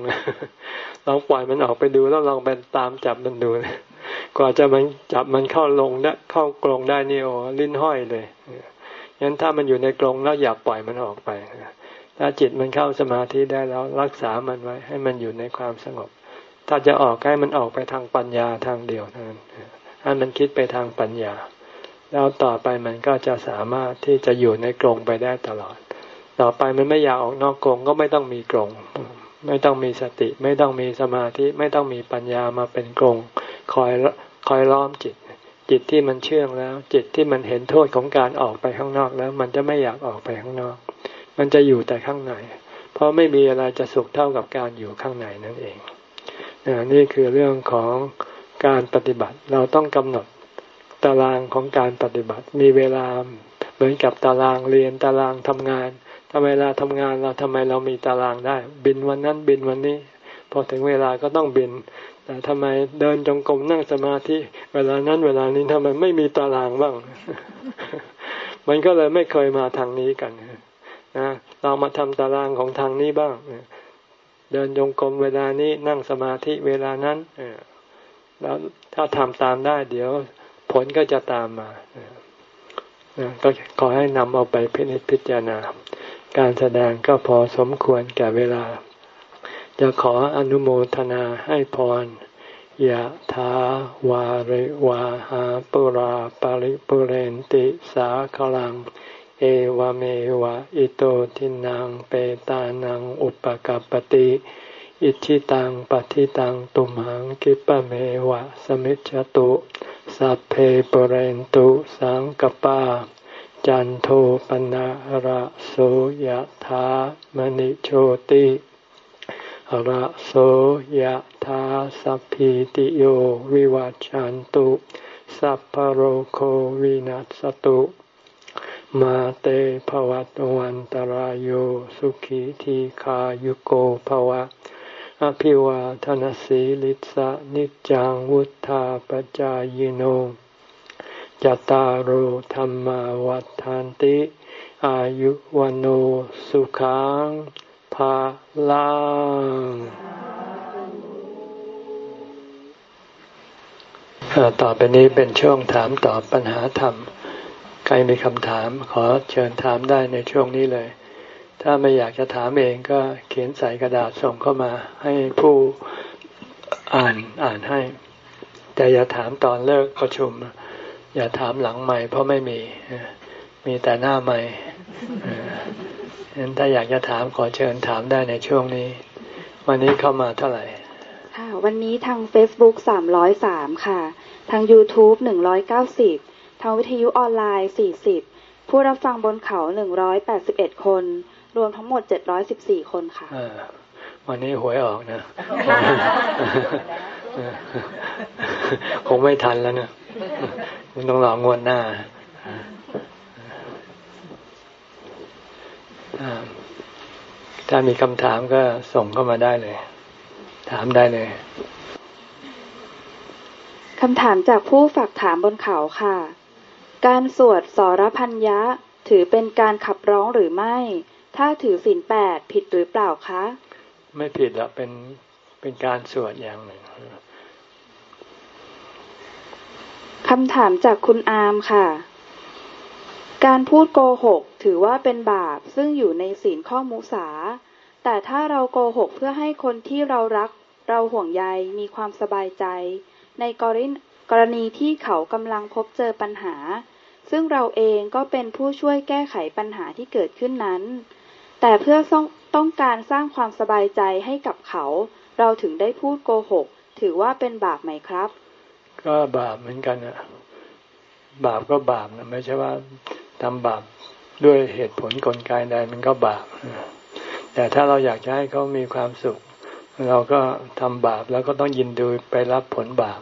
ลองปล่อยมันออกไปดูแล้วลองไปตามจับมันดู กว่าจะมันจับมันเข้าลงได้เข้ากรงได้นี่โอ้ลิ้นห้อยเลยงั้นถ้ามันอยู่ในกรงแล้วอย่าปล่อยมันออกไปถ้าจิตมันเข้าสมาธิได้แล้วรักษามันไว้ ให้มันอยู่ในความสงบ ถ้าจะออกให้มันออกไปทางปัญญาทางเดียวเท่านั้นให้มันคิดไปทางปัญญา แล้วต่อไปมันก็จะสามารถที่จะอยู่ในกรงไปได้ตลอด ต่อไปมันไม่อยากออกนอกกรงก็ไม่ต้องมีกรง ไม่ต้องมีสติ ไม่ต้องมีสมาธิ ไม่ต้องมีปัญญามาเป็นกรงคอยคอยล้อมจิต จิตที่มันเชื่องแล้ว จิตที่มันเห็นโทษของการออกไปข้างนอกแล้ว มันจะไม่อยากออกไปข้างนอก มันจะอยู่แต่ข้างใน เพราะไม่มีอะไรจะสุขเท่ากับการอยู่ข้างในนั่นเองนี่คือเรื่องของการปฏิบัติเราต้องกำหนดตารางของการปฏิบัติ มีเวลาเหมือนกับตารางเรียนตารางทำงาน ถ้าเวลาทำงานเราทำไมเรามีตารางได้ บินวันนั้นบินวันนี้ พอถึงเวลาก็ต้องบิน แต่ทำไมเดินจงกรมนั่งสมาธิเวลานั้นเวลานี้ทำไมไม่มีตารางบ้าง มันก็เลยไม่เคยมาทางนี้กันนะเรามาทำตารางของทางนี้บ้างเดินจงกรมเวลานี้นั่งสมาธิเวลานั้นแล้วถ้าทำตามได้ เดี๋ยวผลก็จะตามมาก็ขอให้นำเอาไปพิจพิจารณา การแสดงก็พอสมควรแก่เวลา จะขออนุโมทนาให้พรยะถาวาริวาหาปุราปาริปุเรนติสาคลัง เอวเมวะอิโตทินังเปตานังอุปกัปติอิชิตังปฏิตังตุมหังกิปะเมวะสมิจจตุ สัพเพปเรนตุสังกปา จันโทปนะระโสยธามณิโชติระโสยธาสัพพิติโยวิวัจจันตุ สัพพโรโควินัสตุ มาเตภวัตวันตารโยสุขีทีขายุโกภวะ อภิวาทนสีลิสะนิจังวุธาปจายโน จตารโหธรรมวัฏานติ อายุวันโอสุขังภาลังต่อไปนี้เป็นช่วงถามตอบปัญหาธรรม ใครมีคำถามขอเชิญถามได้ในช่วงนี้เลย ถ้าไม่อยากจะถามเองก็เขียนใส่กระดาษส่งเข้ามาให้ผู้อ่านอ่านให้ แต่อย่าถามตอนเลิกประชุม อย่าถามหลังใหม่เพราะไม่มี มีแต่หน้าใหม่ฉะนั้นถ้าอยากจะถามขอเชิญถามได้ในช่วงนี้ วันนี้เข้ามาเท่าไหร่ค่ะวันนี้ทาง Facebook 303ค่ะ ทาง YouTube 190ทางวิทยุออนไลน์40ผู้รับฟังบนเขา181คน รวมทั้งหมด714คนค่ะวันนี้หวยออกนะ คงไม่ทันแล้วเนะคุณต้องรองวดหน้าถ้ามีคำถามก็ส่งเข้ามาได้เลย ถามได้เลยคำถามจากผู้ฝากถามบนเขาค่ะ การสวดสรพันยะถือเป็นการขับร้องหรือไม่ ถ้าถือศีลแปดผิดหรือเปล่าคะ ไม่ผิดหรอกเป็นเป็นการสวดอย่างหนึ่ง คำถามจากคุณอามค่ะ การพูดโกหกถือว่าเป็นบาปซึ่งอยู่ในศีลข้อมุสา แต่ถ้าเราโกหกเพื่อให้คนที่เรารัก เราห่วงใยมีความสบายใจ ในกรณกรณีที่เขากำลังพบเจอปัญหา ซึ่งเราเองก็เป็นผู้ช่วยแก้ไขปัญหาที่เกิดขึ้นนั้น แต่เพื่อต้องการสร้างความสบายใจให้กับเขา เราถึงได้พูดโกหก ถือว่าเป็นบาปไหมครับ ก็บาปเหมือนกันอะบาปก็บาปนะไม่ใช่ว่าทำบาปด้วยเหตุผลกลไกใดมันก็บาปแต่ถ้าเราอยากจะให้เขามีความสุข เราก็ทำบาปแล้วก็ต้องยินดูไปรับผลบาป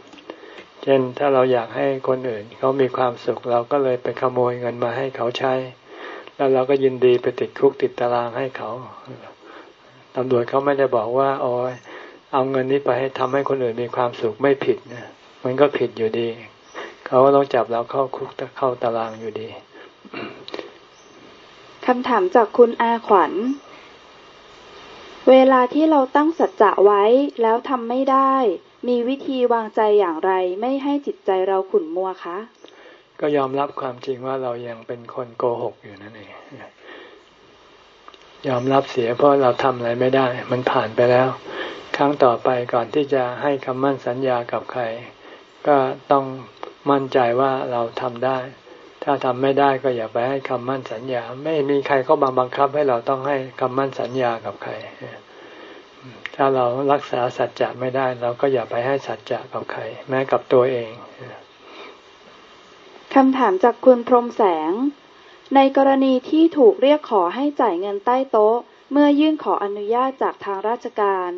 เช่นถ้าเราอยากให้คนอื่นเขามีความสุข เราก็เลยไปขโมยเงินมาให้เขาใช้ แล้วเราก็ยินดีไปติดคุกติดตารางให้เขาตำรวจเขาไม่ได้บอกว่าอ๋อเอาเงินนี้ไปให้ทำให้คนอื่นมีความสุขไม่ผิดนะ มันก็ผิดอยู่ดี เขาก็ต้องจับเราเข้าคุกเข้าตารางอยู่ดีคำถามจากคุณอาขวัญ เวลาที่เราตั้งสัจจะไว้แล้วทำไม่ได้ มีวิธีวางใจอย่างไร ไม่ให้จิตใจเราขุ่นมัวคะ ก็ยอมรับความจริงว่าเรายังเป็นคนโกหกอยู่นั่นเองยอมรับเสียเพราะเราทำอะไรไม่ได้ มันผ่านไปแล้ว ครั้งต่อไปก่อนที่จะให้คำมั่นสัญญากับใคร ก็ต้องมั่นใจว่าเราทำได้ ถ้าทำไม่ได้ก็อย่าไปให้คำมั่นสัญญา ไม่มีใครเข้ามาบังคับให้เราต้องให้คำมั่นสัญญากับใคร ถ้าเรารักษาสัจจะไม่ได้ เราก็อย่าไปให้สัจจะกับใคร แม้กับตัวเองคำถามจากคุณพรมแสง ในกรณีที่ถูกเรียกขอให้จ่ายเงินใต้โต๊ะ เมื่อยื่นขออนุญาตจากทางราชการ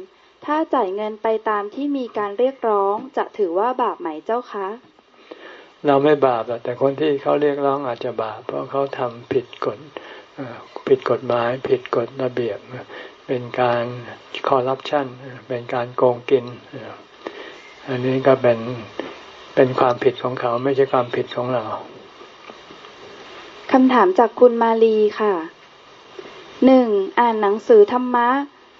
ถ้าจ่ายเงินไปตามที่มีการเรียกร้องจะถือว่าบาปไหมเจ้าคะ เราไม่บาปแต่คนที่เขาเรียกร้องอาจจะบาป เพราะเขาทำผิดกฎผิดกฎหมาย ผิดกฎระเบียบ เป็นการคอร์รัปชันเป็นการโกงกิน อันนี้ก็เป็นเป็นความผิดของเขาไม่ใช่ความผิดของเราคำถามจากคุณมาลีค่ะหนึ่งอ่านหนังสือธรรมะ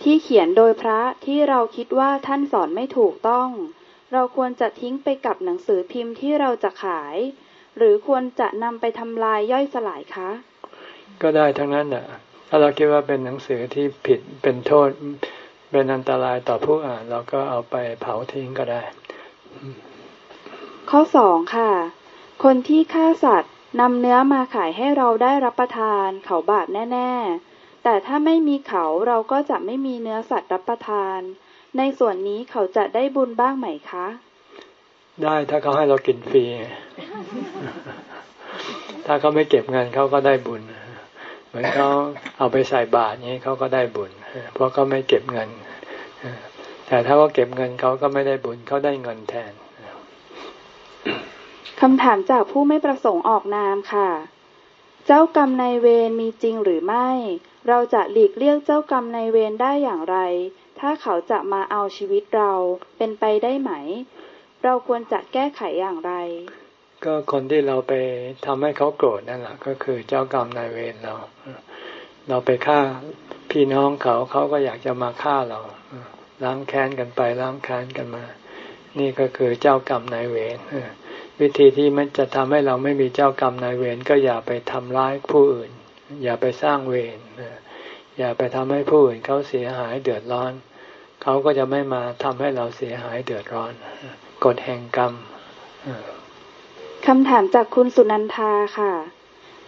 ที่เขียนโดยพระที่เราคิดว่าท่านสอนไม่ถูกต้อง เราควรจะทิ้งไปกับหนังสือพิมพ์ที่เราจะขาย หรือควรจะนำไปทำลายย่อยสลายคะ ก็ได้ทั้งนั้นน่ะ ถ้าเราคิดว่าเป็นหนังสือที่ผิดเป็นโทษ เป็นอันตรายต่อผู้อ่าน เราก็เอาไปเผาทิ้งก็ได้ ข้อสองค่ะ คนที่ฆ่าสัตว์นำเนื้อมาขายให้เราได้รับประทานเขาบาปแน่ ๆ แต่ถ้าไม่มีเขาเราก็จะไม่มีเนื้อสัตว์รับประทาน ในส่วนนี้เขาจะได้บุญบ้างไหมคะ ได้ถ้าเขาให้เรากินฟรี ถ้าเขาไม่เก็บเงินเขาก็ได้บุญ เหมือนเขาเอาไปใส่บาตรนี้เขาก็ได้บุญ เพราะเขาไม่เก็บเงิน แต่ถ้าเขาเก็บเงินเขาก็ไม่ได้บุญเขาได้เงินแทนคำถามจากผู้ไม่ประสงค์ออกนามค่ะ เจ้ากรรมนายเวรมีจริงหรือไม่ เราจะหลีกเลี่ยงเจ้ากรรมนายเวรได้อย่างไร ถ้าเขาจะมาเอาชีวิตเราเป็นไปได้ไหม เราควรจะแก้ไขอย่างไร ก็คนที่เราไปทำให้เขาโกรธนั่นแหละก็คือเจ้ากรรมนายเวรเรา เราไปฆ่าพี่น้องเขาเขาก็อยากจะมาฆ่าเราล้างแค้นกันไปล้างแค้นกันมา นี่ก็คือเจ้ากรรมนายเวรวิธีที่มันจะทำให้เราไม่มีเจ้ากรรมนายเวรก็อย่าไปทำร้ายผู้อื่น อย่าไปสร้างเวรอย่าไปทำให้ผู้อื่นเขาเสียหายเดือดร้อน เขาก็จะไม่มาทำให้เราเสียหายเดือดร้อนกฎแห่งกรรมคำถามจากคุณสุนันทาค่ะ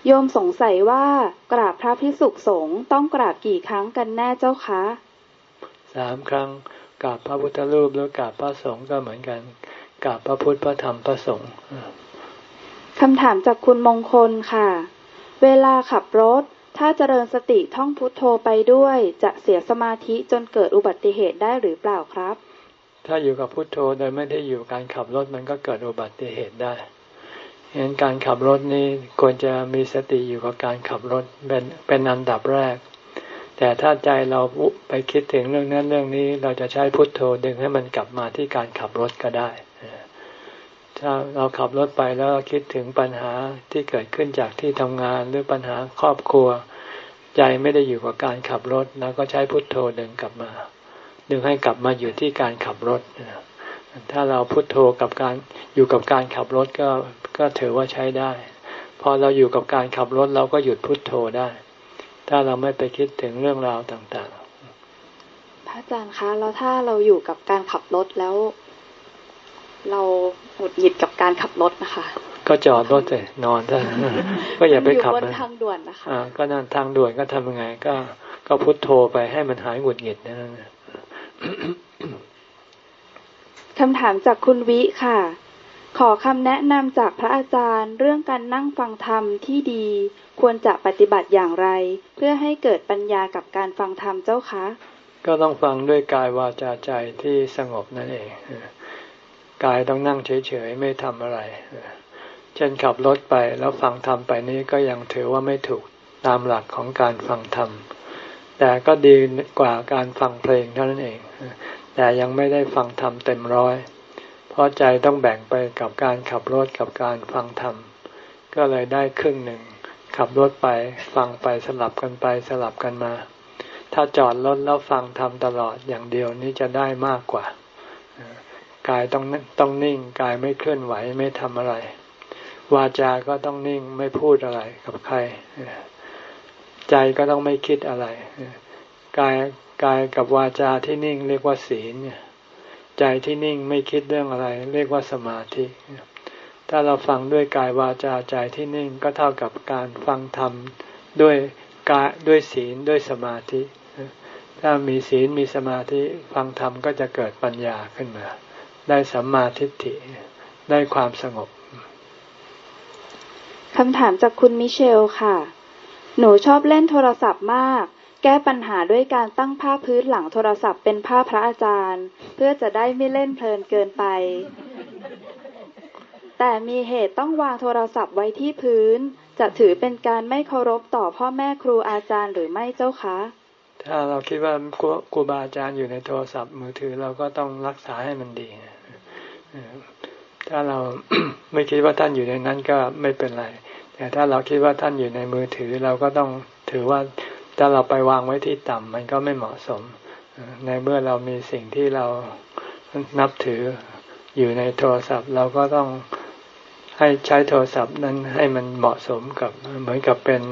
โยมสงสัยว่ากราบพระพิสุสงฆ์ต้องกราบกี่ครั้งกันแน่เจ้าคะสามครั้งกราบพระพุทธรูปแล้วกราบพระสงฆ์ก็เหมือนกันกราบพระพุทธพระธรรมพระสงฆ์คำถามจากคุณมงคลค่ะ เวลาขับรถ ถ้าเจริญสติท่องพุทโธไปด้วย จะเสียสมาธิจนเกิดอุบัติเหตุได้หรือเปล่าครับ ถ้าอยู่กับพุทโธโดยไม่ได้อยู่การขับรถมันก็เกิดอุบัติเหตุได้เห็นการขับรถนี้ควรจะมีสติอยู่กับการขับรถเป็นเป็นอันดับแรก แต่ถ้าใจเราไปคิดถึงเรื่องนั้นเรื่องนี้ เราจะใช้พุทโธดึงให้มันกลับมาที่การขับรถก็ได้ ถ้าเราขับรถไปแล้วคิดถึงปัญหาที่เกิดขึ้นจากที่ทำงานหรือปัญหาครอบครัว ใจไม่ได้อยู่กับการขับรถแล้วก็ใช้พุทโธดึงกลับมา ดึงให้กลับมาอยู่ที่การขับรถถ้าเราพุทโธกับการอยู่กับการขับรถก็ก็ถือว่าใช้ได้ พอเราอยู่กับการขับรถเราก็หยุดพุทโธได้ ถ้าเราไม่ไปคิดถึงเรื่องราวต่างๆ พระอาจารย์คะแล้วถ้าเราอยู่กับการขับรถแล้ว เราหงุดหงิดกับการขับรถนะคะ ก็จอดรถเลยนอนได้ก็อย่าไปขับบนทางด่วนนะคะอ่าก็นั่นทางด่วนก็ทำยังไง ก็ก็พุทโธไปให้มันหายหงุดหงิดนั่นคำถามจากคุณวิค่ะ ขอคำแนะนำจากพระอาจารย์ เรื่องการนั่งฟังธรรมที่ดี ควรจะปฏิบัติอย่างไร เพื่อให้เกิดปัญญากับการฟังธรรมเจ้าคะ ก็ต้องฟังด้วยกายวาจาใจที่สงบนั่นเอง กายต้องนั่งเฉยๆไม่ทำอะไร เช่นขับรถไปแล้วฟังธรรมไปนี้ก็ยังถือว่าไม่ถูกตามหลักของการฟังธรรม แต่ก็ดีกว่าการฟังเพลงเท่านั้นเอง แต่ยังไม่ได้ฟังธรรมเต็มร้อย เพราะใจต้องแบ่งไปกับการขับรถกับการฟังธรรม ก็เลยได้ครึ่งหนึ่ง ขับรถไปฟังไปสลับกันไปสลับกันมา ถ้าจอดรถแล้วฟังทำตลอดอย่างเดียวนี้จะได้มากกว่า กายต้องต้องนิ่ง กายไม่เคลื่อนไหวไม่ทำอะไร วาจาก็ต้องนิ่งไม่พูดอะไรกับใคร ใจก็ต้องไม่คิดอะไร กายกายกับวาจาที่นิ่ง เรียกว่าศีลใจที่นิ่งไม่คิดเรื่องอะไร เรียกว่าสมาธิ ถ้าเราฟังด้วยกายวาจาใจที่นิ่งก็เท่ากับการฟังธรรมด้วยกายด้วยศีลด้วยสมาธิ ถ้ามีศีลมีสมาธิฟังธรรมก็จะเกิดปัญญาขึ้นมา ได้สัมมาทิฏฐิได้ความสงบคำถามจากคุณมิเชลค่ะ หนูชอบเล่นโทรศัพท์มาก แก้ปัญหาด้วยการตั้งผ้าพื้นหลังโทรศัพท์เป็นผ้าพระอาจารย์ เพื่อจะได้ไม่เล่นเพลินเกินไป แต่มีเหตุต้องวางโทรศัพท์ไว้ที่พื้น จะถือเป็นการไม่เคารพต่อพ่อแม่ครูอาจารย์หรือไม่เจ้าคะ ถ้าเราคิดว่าครูบาอาจารย์อยู่ในโทรศัพท์มือถือเราก็ต้องรักษาให้มันดี ถ้าเราไม่คิดว่าท่านอยู่ในนั้นก็ไม่เป็นไร แต่ถ้าเราคิดว่าท่านอยู่ในมือถือ เราก็ต้องถือว่าถ้าเราไปวางไว้ที่ต่ำมันก็ไม่เหมาะสม ในเมื่อเรามีสิ่งที่เรานับถืออยู่ในโทรศัพท์ เราก็ต้องให้ใช้โทรศัพท์นั้นให้มันเหมาะสมกับเหมือนกับเป็น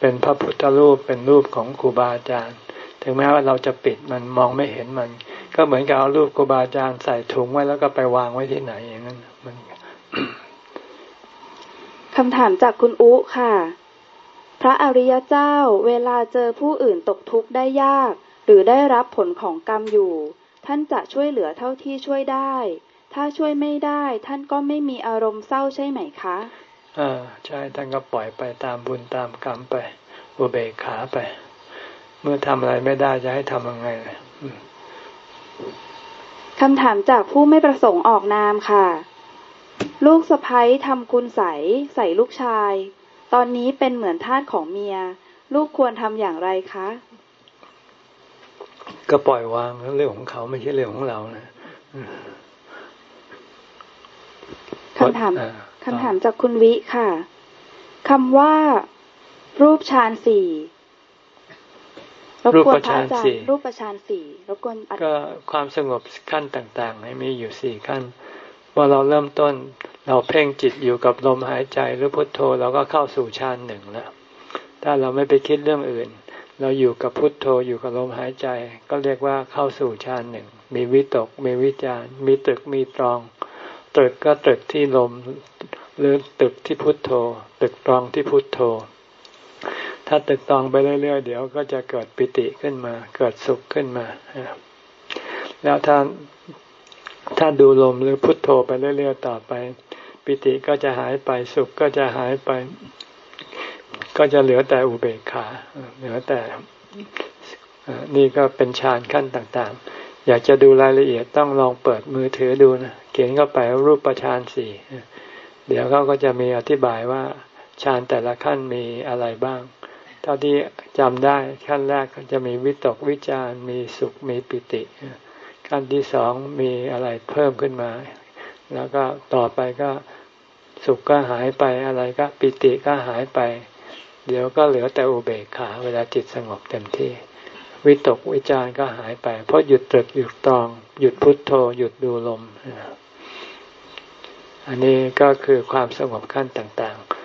เป็นพระพุทธรูปเป็นรูปของครูบาอาจารย์ ถึงแม้ว่าเราจะปิดมันมองไม่เห็นมัน ก็เหมือนกับเอารูปครูบาอาจารย์ใส่ถุงไว้แล้วก็ไปวางไว้ที่ไหนอย่างนั้นมันคำถามจากคุณอุค่ะ พระอริยเจ้าเวลาเจอผู้อื่นตกทุกข์ได้ยาก หรือได้รับผลของกรรมอยู่ ท่านจะช่วยเหลือเท่าที่ช่วยได้ ถ้าช่วยไม่ได้ ท่านก็ไม่มีอารมณ์เศร้าใช่ไหมคะอ่าใช่ท่านก็ปล่อยไปตามบุญตามกรรมไปอุเบกขาไป เมื่อทำอะไรไม่ได้จะให้ทำยังไง คำถามจากผู้ไม่ประสงค์ออกนามค่ะ ลูกสะพ้ยทำคุณใสใส่ลูกชาย ตอนนี้เป็นเหมือนทาสของเมีย ลูกควรทำอย่างไรคะ ก็ปล่อยวางเรื่องของเขาไม่ใช่เรื่องของเรานะคำถามคำถามจากคุณวิค่ะคำว่า รูปฌานสี่ รบกวนพระอาจารย์รูปฌานสี่รบกวนก็ความสงบขั้นต่างๆมีอยู่สี่ขั้นว่าเราเริ่มต้นเราเพ่งจิตอยู่กับลมหายใจหรือพุทโธเราก็เข้าสู่ฌานหนึ่งแล้ว ถ้าเราไม่ไปคิดเรื่องอื่น เราอยู่กับพุทโธอยู่กับลมหายใจ ก็เรียกว่าเข้าสู่ฌานหนึ่งมีวิตก มีวิจารมีตึกมีตรอง ตึกก็ตึกที่ลม หรือตึกที่พุทโธ ตึกตรองที่พุทโธ ถ้าตึกตองไปเรื่อยๆ เดี๋ยวก็จะเกิดปิติขึ้นมา เกิดสุขขึ้นมา แล้วถ้าถ้าดูลมหรือพุทโธไปเรื่อยๆ ต่อไป ปิติก็จะหายไปสุขก็จะหายไป ก็จะเหลือแต่อุเบกขาเหลือแต่นี่ก็เป็นฌานขั้นต่างๆ อยากจะดูรายละเอียดต้องลองเปิดมือถือดูนะ เขียนเข้าไปรูปประชานสี่เดี๋ยวเขาก็จะมีอธิบายว่าฌานแต่ละขั้นมีอะไรบ้าง เท่าที่จำได้ขั้นแรกจะมีวิตกวิจารมีสุขมีปิติ ขั้นที่สองมีอะไรเพิ่มขึ้นมา แล้วก็ต่อไปก็สุขก็หายไปอะไรก็ปิติก็หายไป เดี๋ยวก็เหลือแต่อุเบกขา เวลาจิตสงบเต็มที่ วิตกวิจารก็หายไป เพราะหยุดตรึกหยุดตรอง หยุดพุทโธ หยุดดูลม อันนี้ก็คือความสงบขั้นต่างๆ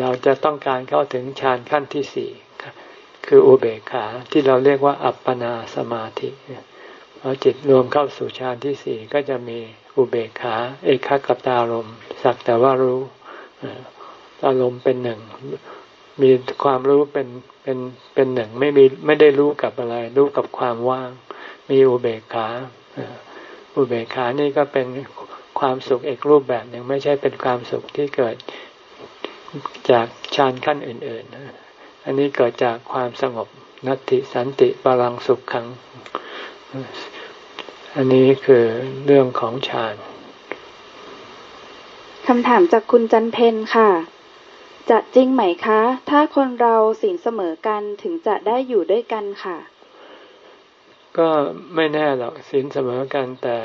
เราจะต้องการเข้าถึงฌานขั้นที่สี่คืออุเบกขาที่เราเรียกว่าอัปปนาสมาธิพอจิตรวมเข้าสู่ฌานที่สี่ก็จะมีอุเบกขา เอกขตารมสักแต่ว่ารู้อารมณ์เป็นหนึ่ง มีความรู้เป็นเป็นเป็นหนึ่งไม่มีไม่ได้รู้กับอะไร รู้กับความว่าง มีอุเบกขาอุเบกขานี่ก็เป็นความสุขอีกรูปแบบหนึ่งไม่ใช่เป็นความสุขที่เกิด จากฌานขั้นอื่น ๆ อันนี้เกิดจากความสงบนัตติสันติปรังสุขขัง อันนี้คือเรื่องของฌานคำถามจากคุณจันเพนค่ะ จะจริงไหมคะ ถ้าคนเราสินเสมอกันถึงจะได้อยู่ด้วยกันค่ะ ก็ไม่แน่หรอกสินเสมอกันแต่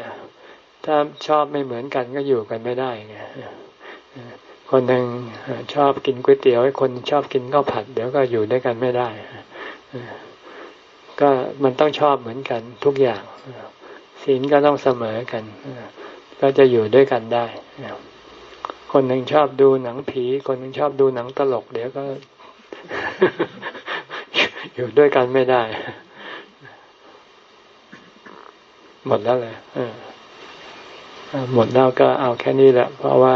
ถ้าชอบไม่เหมือนกันก็อยู่กันไม่ได้ไง คนหนึ่งชอบกินก๋วยเตี๋ยวคนชอบกินข้าวผัด เดี๋ยวก็อยู่ด้วยกันไม่ได้ก็มันต้องชอบเหมือนกันทุกอย่างศีลก็ต้องเสมอกันก็จะอยู่ด้วยกันได้คนหนึ่งชอบดูหนังผี คนหนึ่งชอบดูหนังตลก เดี๋ยวก็ อยู่ด้วยกันไม่ได้ หมดแล้วเลยหมดแล้วก็เอาแค่นี้แหละเพราะว่า